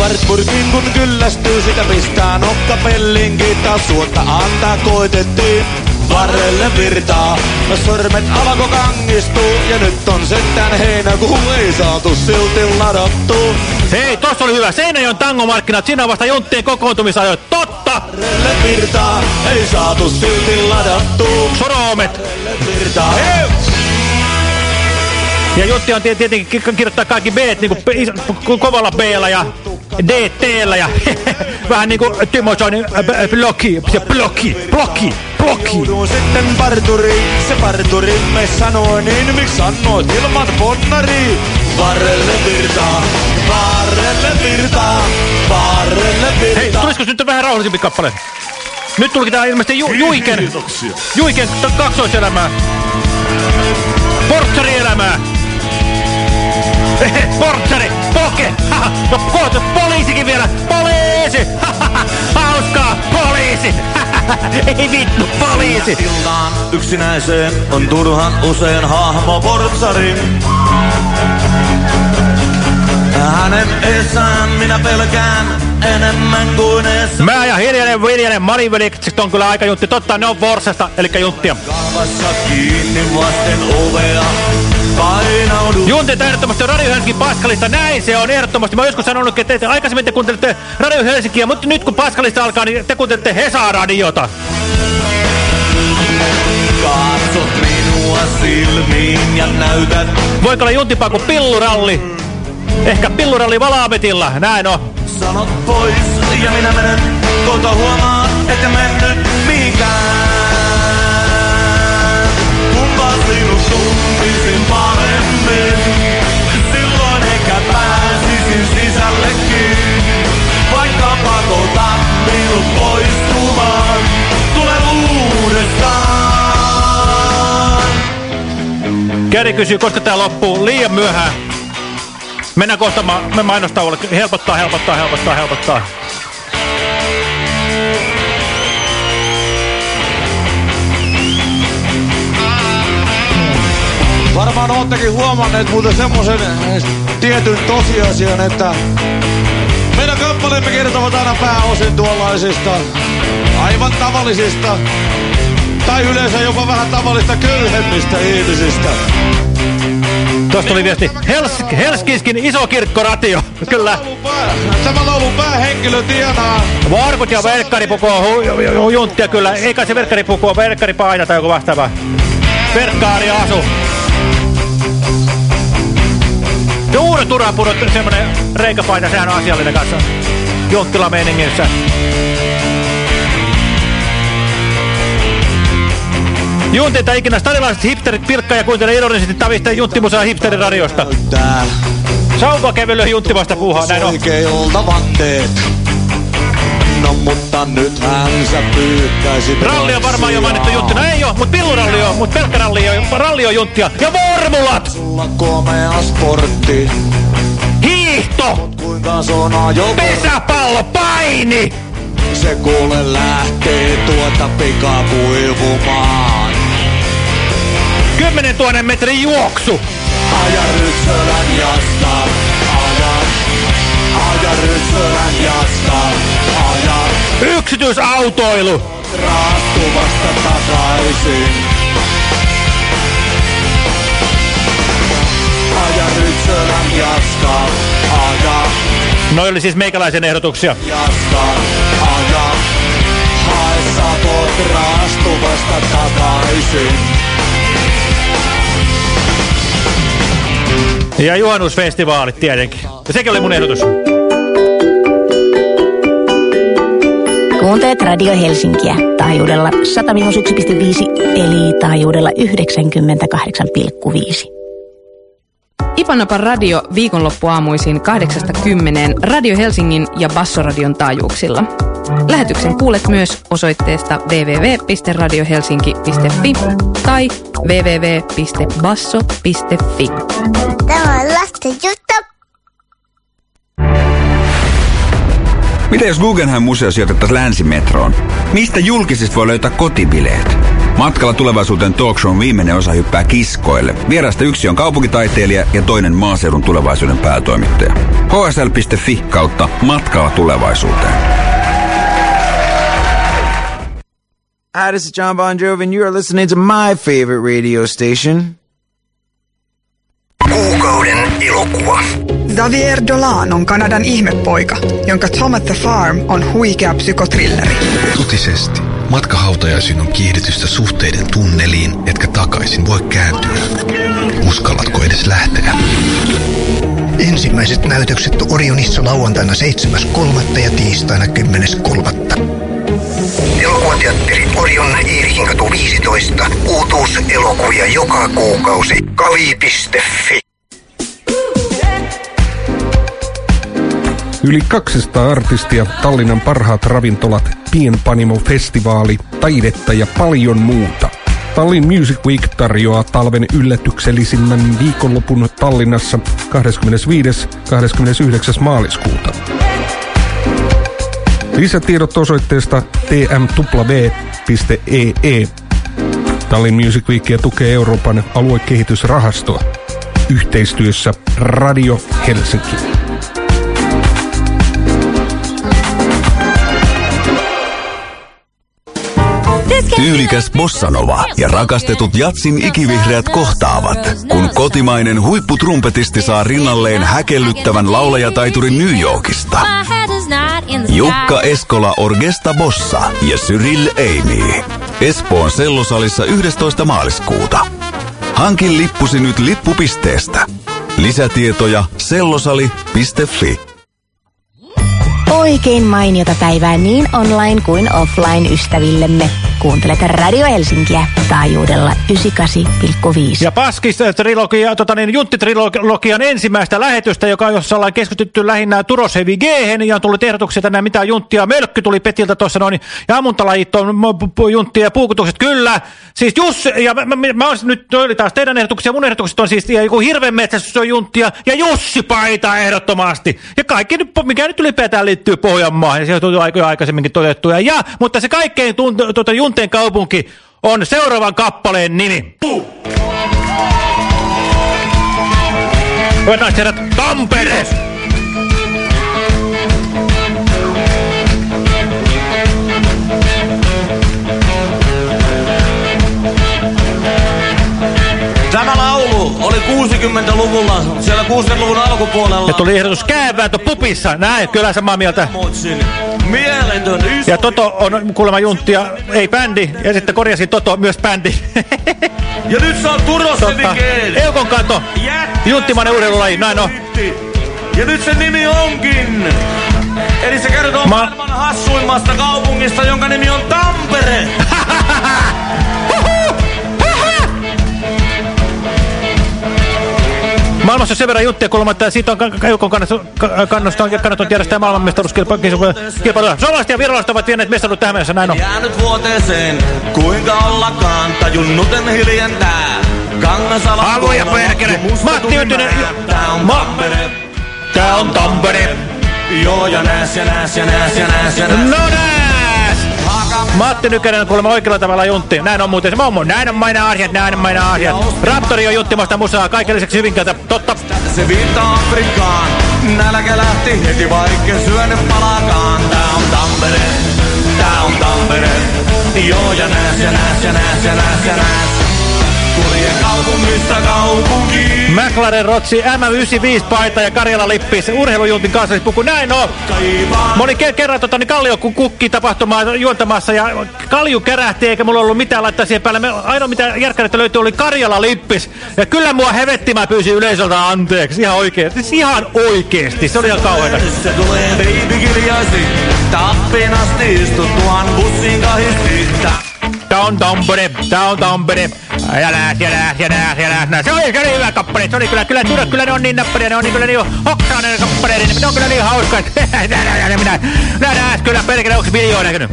Wartburgin kun kyllästyy, sitä pistää nokkapellin kita suotta antaa koitettiin. Varrelle virtaa, sormet alko kangistuu ja nyt on sentään heinäkuu ei saatu silti ladattu. Hei, tossa oli hyvä. Seinäjoen tangomarkkinat, siinä vasta junttien kokoontumisajoit. Totta! Varrelle virtaa, ei saatu silti ladattu. Soroomet! Virtaa, hei! Ja Jutti on tiet- tietenkin ki- kirjoittaa kaikki B ko- kovalla b ja DT-llä ja vähän niinku Timo Soinin äh, b- blokki, se blokki, blokki, blokki. Joudun sitten parturiin, se parturimme sanoi, niin miksi sanoit ilman ponnari? Varrelle virtaa, varrelle virtaa, varrelle virtaa. Hei, tulisiko nyt vähän rauhallisempi kappale? Nyt tulkitaan ilmeisesti ju Juiken, Juiken kaksoiselämää. Portsari-elämää. Portsari, poke, no kohta poliisikin vielä, poliisi, hauskaa, poliisi, ei vittu, poliisi. Iltaan yksinäiseen on turhan usein hahmo portsari. Hänen eessään minä pelkään enemmän kuin eessä. Mä ja Hiljanen Viljanen Marivelikset on kyllä aika juntti, totta ne on Forsasta, eli junttia. Kalvassa kiinni vasten ovea. Juntit ehdottomasti Radio Helsingin Paskalista, näin se on ehdottomasti. Mä oon joskus sanonut, että te aikaisemmin te kuuntelette Radio Helsinkiä, mutta nyt kun Paskalista alkaa, niin te kuuntelette Hesa-radiota. katsot minua silmiin ja näytät Voiko olla juntipaa kuin pilluralli? Ehkä pilluralli Valaametilla, näin on. sanot pois ja minä menen kota huomaan, että mennyt mihinkään. Kumpa sinut tuntisin paremmin, silloin ehkä pääsisin sisällekin. Vaikka pakotan minut poistumaan, tule uudestaan. Kysyy, koska tää loppuu liian myöhään. Mennään kohta me mainostauolle. Helpottaa, helpottaa, helpottaa, helpottaa. Varmaan oottekin huomanneet muuten semmoisen eh, tietyn tosiasian, että meidän kappaleemme kertovat aina pääosin tuollaisista aivan tavallisista tai yleensä jopa vähän tavallista köyhemmistä ihmisistä. Tuosta tuli viesti. Hels Helskinskin isokirkkoratio. Kyllä. Tämä laulun päähenkilö tienaa Varkut ja verkkaripuku on junttia kyllä. Eikä se verkkaripuku on verkkaripaina tai joku vastaava. Verkkaari asu. Ja uudet urapurot, semmonen reikäpaina, sehän on asiallinen kanssa. Junttila meiningissä. Juntit tai ikinä stadilaiset hipsterit pilkkaa ja kuuntelee ironisesti tavista junttimusaa hipsteriradiosta. tää Sauvakävely junttimasta puuhaa, näin on. oikeilta. No mutta nyt hän sä pyytäisi Ralli on varmaan jo mainittu juttina. Ei oo, mut pilluralli on, mut pelkkä ralli on, ralli on junttia. Ja vormulat! Sulla komea sportti. Hiihto! Pesäpallo, paini! Se kuule lähtee tuota pikakuivumaan. 10 000 metrin juoksu! Aja Rytsölän jasta, aja. Aja Rytsölän jasta, aja. Yksityisautoilu! Raastuvasta takaisin. Aja Rytsölän jaska, aja. Noi oli siis meikäläisen ehdotuksia. Jaska, aja. Hae sapot raastuvasta takaisin. Ja juhannusfestivaalit tietenkin. Ja sekin oli mun ehdotus. Kuuntelet Radio Helsinkiä taajuudella 101,5 eli taajuudella 98,5. Ipanapa Radio viikonloppuaamuisin 8.10 Radio Helsingin ja Bassoradion taajuuksilla. Lähetyksen kuulet myös osoitteesta www.radiohelsinki.fi tai www.basso.fi. Tämä on lasten juttu. Mitä jos Guggenheim museo sijoitettaisiin länsimetroon? Mistä julkisista voi löytää kotibileet? Matkalla tulevaisuuteen talk shown viimeinen osa hyppää kiskoille. Vierasta yksi on kaupunkitaiteilija ja toinen maaseudun tulevaisuuden päätoimittaja. hsl.fi kautta matkalla tulevaisuuteen. Hi, this is John Bon Jovi, and you are listening to my favorite radio station. Kuukauden elokuva. Xavier Dolan on Kanadan ihmepoika, jonka Tom at the Farm on huikea psykotrilleri. Totisesti. Matka hautajaisiin on kiihdytystä suhteiden tunneliin, etkä takaisin voi kääntyä. Uskallatko edes lähteä? Ensimmäiset näytökset Orionissa lauantaina 7.3. ja tiistaina 10.3. Elokuvateatteri Orion Iirikinkatu 15. Uutuuselokuvia joka kuukausi. Kavi.fi. Yli 200 artistia, Tallinnan parhaat ravintolat, Pienpanimo-festivaali, taidetta ja paljon muuta. Tallinn Music Week tarjoaa talven yllätyksellisimmän viikonlopun Tallinnassa 25. 29. maaliskuuta. Lisätiedot osoitteesta tmw.ee. Tallinn Music Weekia tukee Euroopan aluekehitysrahastoa yhteistyössä Radio Helsinki. Tyylikäs bossanova ja rakastetut jatsin ikivihreät kohtaavat, kun kotimainen huipputrumpetisti saa rinnalleen häkellyttävän laulajataiturin New Yorkista. Jukka Eskola Orgesta Bossa ja Cyril Amy. Espoon sellosalissa 11. maaliskuuta. Hankin lippusi nyt lippupisteestä. Lisätietoja sellosali.fi. Oikein mainiota päivää niin online kuin offline ystävillemme. Kuuntelet Radio Helsinkiä taajuudella 98,5. Ja Paskis-trilogia, tota niin, Juntti-trilogian ensimmäistä lähetystä, joka jossa ollaan keskitytty lähinnä Turoshevi g ja on tullut ehdotuksia tänne, mitä Junttia. Mölkky tuli Petiltä tuossa noin, ja ammuntalajittoon Junttia ja puukutukset, kyllä. Siis Jussi, ja mä, mä, mä oon nyt, oli taas teidän ehdotuksia, mun ehdotukset on siis, joku hirveän metsästys on Junttia, ja Jussi Paita ehdottomasti. Ja kaikki, mikä nyt ylipäätään liittyy Pohjanmaahan, ja se on aika aikaisemminkin todettu. Ja, mutta se kaikkein tuota, Junteen kaupunki on seuraavan kappaleen nimi. Hyvät naiset herrat, Tampere! Tämä laulu oli 60-luvulla, siellä 60-luvun alkupuolella. Ja tuli ehdotus käävääntö pupissa, näin, kyllä samaa mieltä. Mieletön Ja Toto on kuulemma junttia, ei bändi, ja sitten korjasi Toto myös bändi. Ja nyt se on Turosen Totta. Eukon kato, junttimainen urheilulaji, näin on. Ja nyt sen nimi onkin. Eli se kertoo Ma maailman hassuimmasta kaupungista, jonka nimi on Tampere. Maailmassa on sen verran juttuja kuulemma, että siitä on Eukon kannustaan kannattanut järjestää maailmanmestaruuskilpailuja. Suomalaiset ja viralaiset ovat vieneet mestaruut tähän mennessä, näin on. Jäänyt vuoteeseen, kuinka ollakaan tajunnuten hiljentää. Kangasala Avoja perkele! Matti on Tampere. Tää on Tampere. Joo ja nääs ja nääs ja nääs ja nääs ja nääs. No nääs! Matti Nykänen on kuulemma oikealla tavalla juntti. Näin on muuten. Se on, näin on maina asiat, näin on maina asiat. Raptori on juttimasta musaa, kaiken lisäksi Hyvinkäältä. Totta. Se viittaa Afrikkaan. Nälkä lähti heti vaikka syönyt palakaan. Tää on Tampere. Tää on Tampere. Joo ja nääs ja nääs ja nääs ja nääs ja nääs. Kaupungista kaupunkiin. McLaren Rotsi M95 paita ja Karjala Lippis urheilujuntin kansallispuku. Näin on. Mä olin ke kerran tota, niin Kallio kukki tapahtumaa juontamassa ja Kalju kärähti eikä mulla ollut mitään laittaa siihen päälle. Me, ainoa mitä järkkärittä löytyi oli Karjala Lippis. Ja kyllä mua hevetti mä pyysin yleisöltä anteeksi. Ihan oikeesti. Siis ihan oikeesti. Se oli ihan kauheeta. Se tulee baby tappeen asti istut tuon bussin kahisti. Down, down, bode, down, down, bode. Ja ja nää, nää. Se oli, se oli hyvä kappale. Se oli kyllä, kyllä, kyllä, kyllä ne on niin napparia, ne on niin kyllä niin hoksaa ne kappaleet. Ne on kyllä niin hauska. Minä, nääs kyllä pelkänä, onks video näkynyt?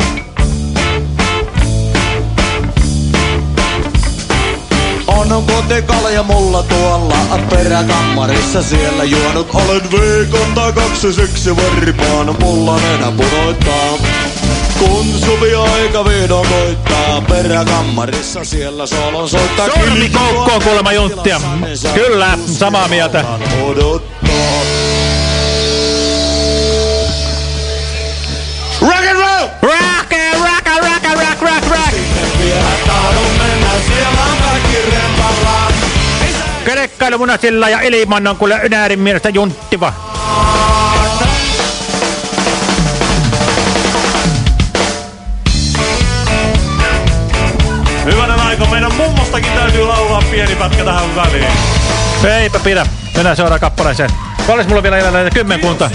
On kotikalja mulla tuolla peräkammarissa siellä juonut Olen viikon tai kaksi siksi varpaan mulla nenä punoittaa kun suvi aika vihdoin koittaa peräkammarissa siellä solon soittaa Sormi koukkoon kuulemma junttia. Kyllä, samaa mieltä. Rock and roll! Rock and rock and rock and rock rock rock! Tahdon mennä siellä on kaikki rempallaan. Kerekkailu munasilla ja Eliman on kuule ynäärin mielestä junttiva. Aika, meidän mummostakin täytyy laulaa pieni pätkä tähän väliin. Eipä pidä. Mennään seuraavaan kappaleeseen. Paljon mulla vielä jäljellä näitä kymmenkunta.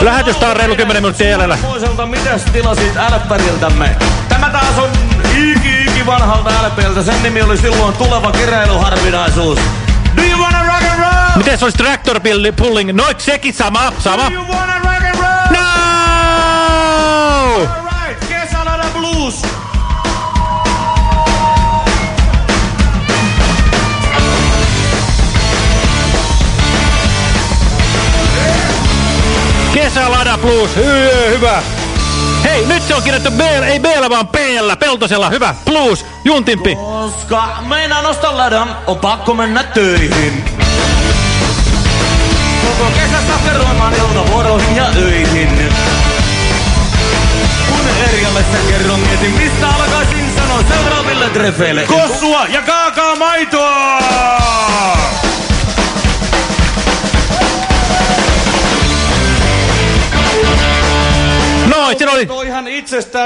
Lähetystä on reilu 10 minuuttia jäljellä. Moiselta, mitäs tilasit Älppäriltämme? Tämä taas on iki iki vanhalta Älpeltä. Sen nimi oli silloin tuleva kireiluharvinaisuus. Do you wanna rock and roll? Miten se olisi tractor pulling? No, sekin sama, sama. Do you wanna rock and roll? No! Alright, kesälada blues. Kesälada Blues, Hyö, hyvä. Hei, nyt se on kirjattu B, ei b vaan p Peltosella, hyvä. Blues, juntimpi. Koska meinaan nostaa ladan, on pakko mennä töihin. Koko kesä safkeroimaan iltavuoroihin ja öihin. Kun Erjalle kerron, mietin mistä alkaisin sanoa seuraaville treffeille. Kossua ja kaakaa maitoa! Noin, siinä oli,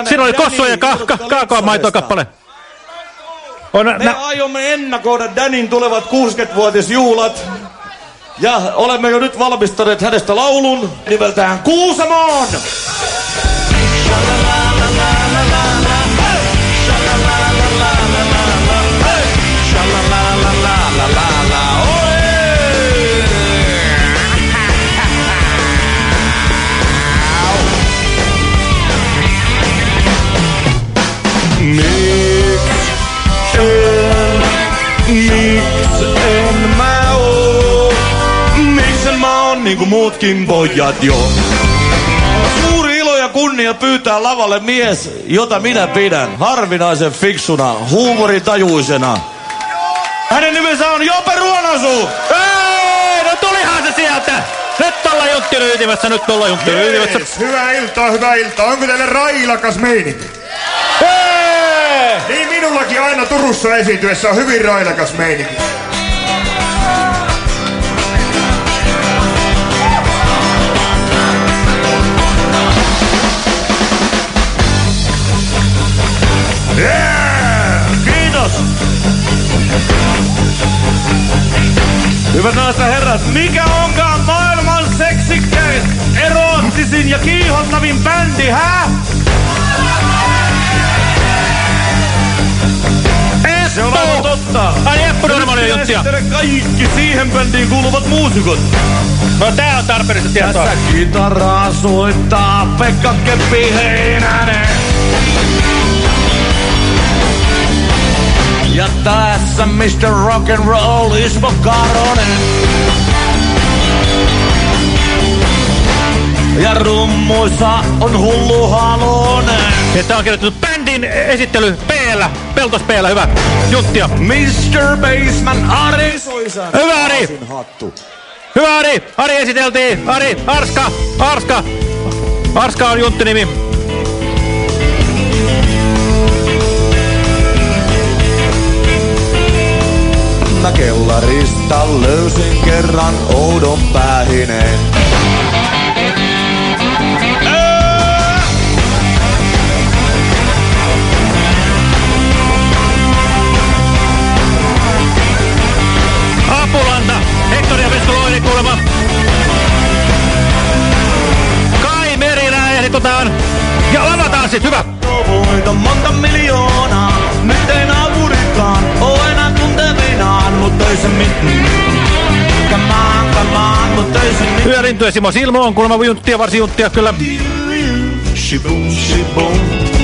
siinä oli Kossu ja ka, ka, Kaakoa maitoa kappale. On, Me nä, aiomme ennakoida Danin tulevat 60-vuotisjuhlat. Ja olemme jo nyt valmistaneet hänestä laulun nimeltään Kuusamoon! Miks Oon niinku muutkin pojat jo? Suuri ilo ja kunnia pyytää lavalle mies, jota minä pidän harvinaisen fiksuna, huumoritajuisena. Hänen nimensä on Jope Ruonasu! Ei, no tulihan se sieltä. Nyt ollaan Juntti ytimässä, nyt ollaan Juntti ytimässä. Jees, hyvää iltaa, hyvää iltaa. Onko teille railakas meininki? Niin minullakin aina Turussa esiintyessä on hyvin railakas meininki. Yeah! Kiitos! Hyvät naiset ja herrat, mikä onkaan maailman seksikkäin, eroottisin ja kiihottavin bändi, hä? Se on aivan totta. Ai Eppu normaalia juttia. Kaikki siihen bändiin kuuluvat muusikot. No tää on tarpeellista tietoa. Tässä kitaraa soittaa Pekka Keppi Heinänen. Tässä Mr. Rock'n'Roll Ismo Karonen. Ja rummuissa on hullu halonen. Ja tää on kirjoitettu bändin esittely P-llä, Peltos P-llä, hyvä. Juttia. Mr. Baseman Ari. Hyvä Ari! Hyvä Ari! Ari esiteltiin! Ari! Arska! Arska! Arska on Juntti-nimi. Kerran oudon päähineen. Apulanta, Hektori ja Veskoloinen kuulemma. Kai Merilä ehdikotaan. Ja lavataan sit, hyvä. Voita monta miljoonaa, Simo Silmo on kuulemma junttia, varsin junttia kyllä.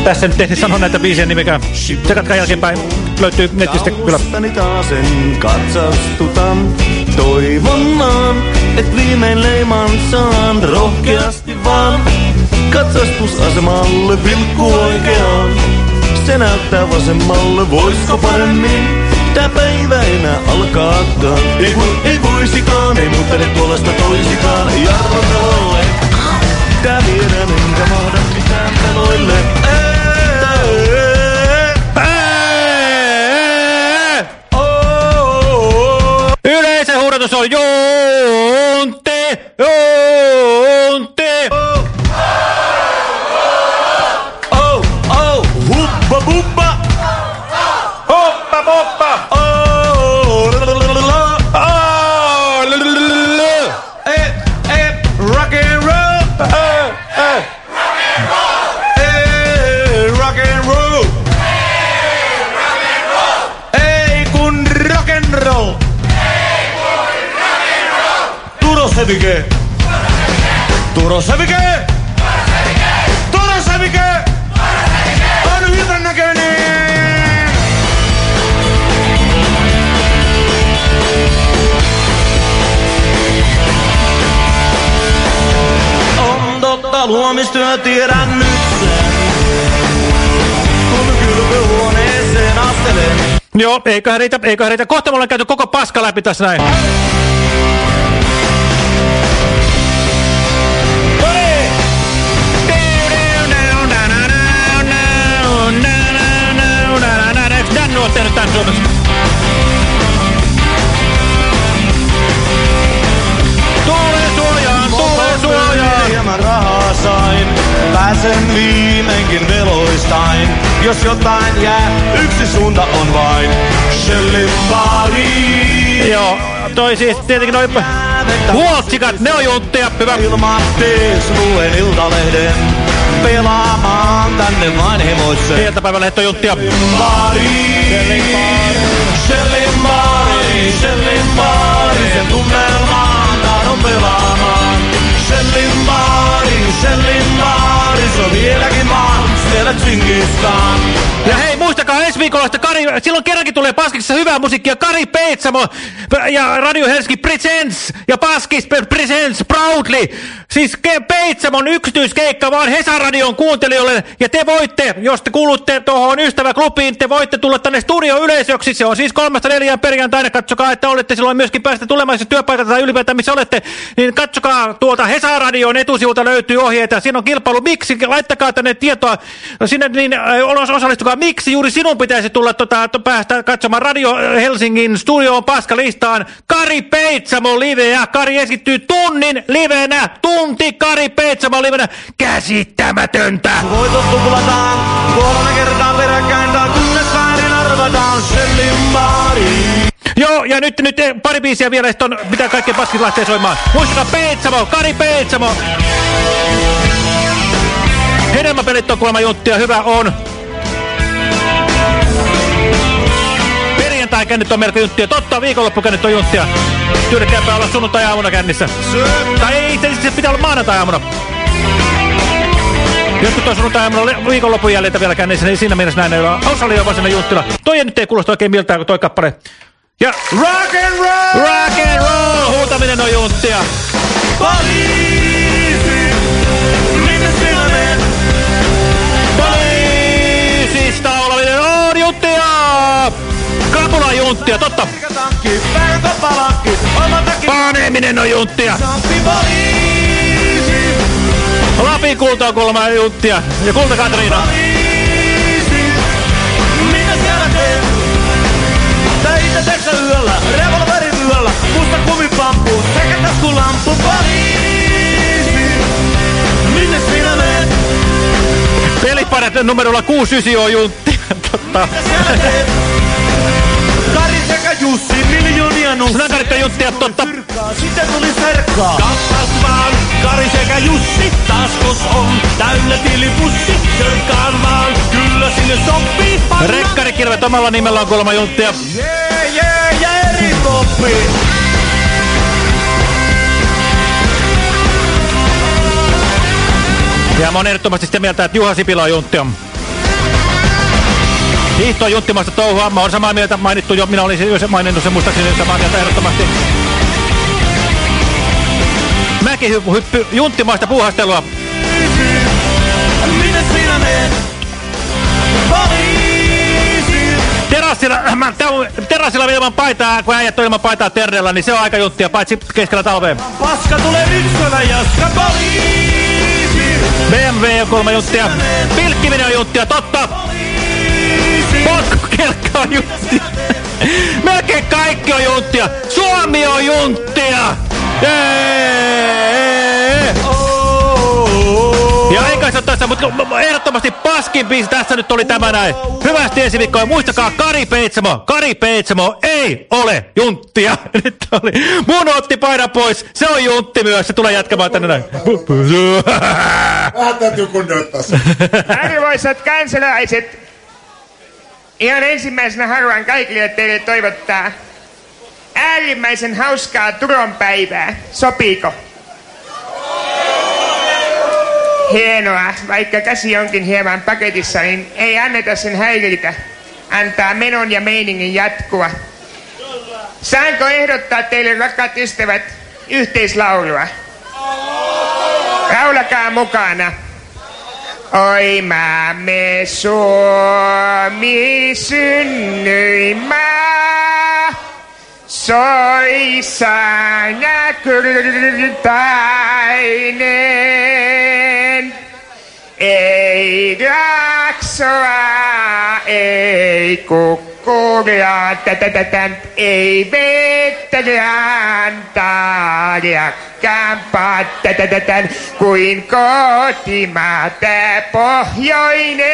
Tässä nyt tehtiin sanoa näitä biisejä nimekään. Tsekatkaa jälkeenpäin. Löytyy netistä kyllä. Taasen katsastutan. Toivon vaan, et viimein leiman saan rohkeasti vaan. Katsastusasemalle vilkku oikeaan. Se näyttää vasemmalle, voisko paremmin? Tää päivä enää alkaakaan. Ei voi, ei voisikaan, ei muuttele tuollaista toisikaan. Jarrotalolle, tää viedään enkä mahda mitään peloille. Yleisen huudatus on Juntti! Juntti! Turo Sevike. Turo Sevike. Turo Sevike. On hyvän näköinen. On totta luomistyö tiedän nyt sen. Kun kylpyhuoneeseen astelen. Joo, eiköhän riitä, eiköhän riitä. Kohta me ollaan käyty koko paska läpi tässä näin. Ole tehnyt tän suomeksi? Tule suojaan, tule suojaan! Hieman rahaa sain, pääsen viimeinkin veloistain. Jos jotain jää, yksi suunta on vain. Shellin baari. Joo, toi siis tietenkin noin huoltsikat, ne on juntteja, hyvä. Ilmattees luen iltalehden. Pelaamaan tänne vanhemoisseen. Iltapäivälehto junttia. Baari. Shellin baari. Shellin baari. Shellin baari. Sen tunnelmaan tahdon pelaamaan. Shellin baari. Shellin baari. Se on vieläkin maan. Siellä Tsingiskaan. Ja hei, muistakaa että Kari, silloin kerrankin tulee Paskiksessa hyvää musiikkia. Kari Peitsamo ja Radio Helsinki Presents ja Paskis Presents Proudly. Siis Peitsamon yksityiskeikka vaan Hesaradion kuuntelijoille. Ja te voitte, jos te kuulutte tuohon ystäväklubiin, te voitte tulla tänne studio yleisöksi. Se on siis kolmesta neljään perjantaina. Katsokaa, että olette silloin myöskin päästä tulemaan jos tai ylipäätään missä olette. Niin katsokaa tuolta Hesaradion etusivulta löytyy ohjeita. Siinä on kilpailu. Miksi? Laittakaa tänne tietoa sinne, niin osallistukaa. Miksi juuri sinun pitäisi tulla tota, to- päästä katsomaan Radio Helsingin studioon paskalistaan Kari Peitsamo liveä. Kari esittyy tunnin livenä. Tunti Kari Peitsamo livenä. Käsittämätöntä. Voitot tuplataan kolme kertaa peräkkäin kunnes väärin arvataan Shellin. Joo, ja nyt, nyt pari biisiä vielä, sitten on, mitä kaikkea paskit lähtee soimaan. Muistakaa Peitsamo, Kari Peitsamo. Hedelmäpelit on kuulemma juttia, hyvä on. Perjantai-kännit on melko juttia, totta viikonloppukännit on juttia. Tyydekkääpä olla sunnuntai-aamuna kännissä. Tai ei, se, se pitää olla maanantai-aamuna. Jotkut on sunnuntai-aamuna viikonlopun jäljiltä vielä kännissä, niin siinä mielessä näin ei ole. On vaan sinne junttila. Toi nyt ei kuulosta oikein miltään kuin toi kappale. Ja Rock and roll! Rock and roll! Huutaminen on junttia. Poliisi, junttia, totta. Paneminen on junttia. Lapin kulta on kolme junttia. Ja kulta Katriina. Töitä yöllä, revolveri yöllä, musta sekä minne sinä numerolla 69 on juntti, totta. Jussi miljoonia nussia. Sankarit ja Juntti, totta. Sitten tuli serkkaa. Kappas vaan, Kari sekä Jussi. Taskos on täynnä tilipussi. Sörkkaan vaan, kyllä sinne sopii. Rekkarikirvet omalla nimellä on kolma Junttia. Jee, jee, ja eri koppi. Ja mä oon ehdottomasti sitä mieltä, että Juha Sipilä on Juntti on. Hiihto on junttimaista touhua. Mä oon samaa mieltä mainittu jo. Minä olin jo se maininnut sen muistaakseni samaa mieltä ehdottomasti. Mäkin hy hyppy junttimaista puuhastelua. Minne sinä? Poliisi. Terassilla, mä, terassilla ilman paitaa, kun äijät on ilman paitaa terreellä, niin se on aika junttia, paitsi keskellä talvea. Paska tulee ykköllä, jaska poliisi. BMW on kolme junttia. Pilkkiminen on junttia, totta. Potkukelkka on junttia. Melkein kaikki on junttia. Suomi on junttia. Jee! Ja eikä se tässä, mutta ehdottomasti paskin biisi tässä nyt oli tämä näin. Hyvästi ensi viikkoa ja muistakaa Kari Peitsamo. Kari Peitsamo ei ole junttia. Nyt oli. Mun otti paidan pois. Se on juntti myös. Se tulee jatkamaan tänne näin. Vähän täytyy kunnioittaa se. Arvoisat kansalaiset, ihan ensimmäisenä haluan kaikille teille toivottaa äärimmäisen hauskaa Turon päivää. Sopiiko? Hienoa. Vaikka käsi onkin hieman paketissa, niin ei anneta sen häiritä. Antaa menon ja meiningin jatkua. Saanko ehdottaa teille, rakkaat ystävät, yhteislaulua? Laulakaa mukana. Oi maamme Suomi synnyimaa, soissaan ja kyrtainen. Ei jaksoa, ei kukkuria, ei vettä riakkampaa, tätätätän, kuin kotimaa tää pohjoinen.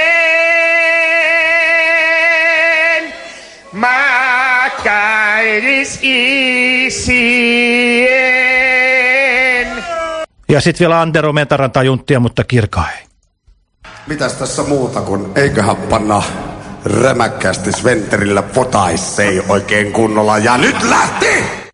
Makailis isien. Ja sit vielä Antero Metaranta junttia, mutta kirka ei. Mitäs tässä muuta kuin eiköhän panna rämäkkästi Sventerillä potaissei oikein kunnolla. Ja nyt lähti!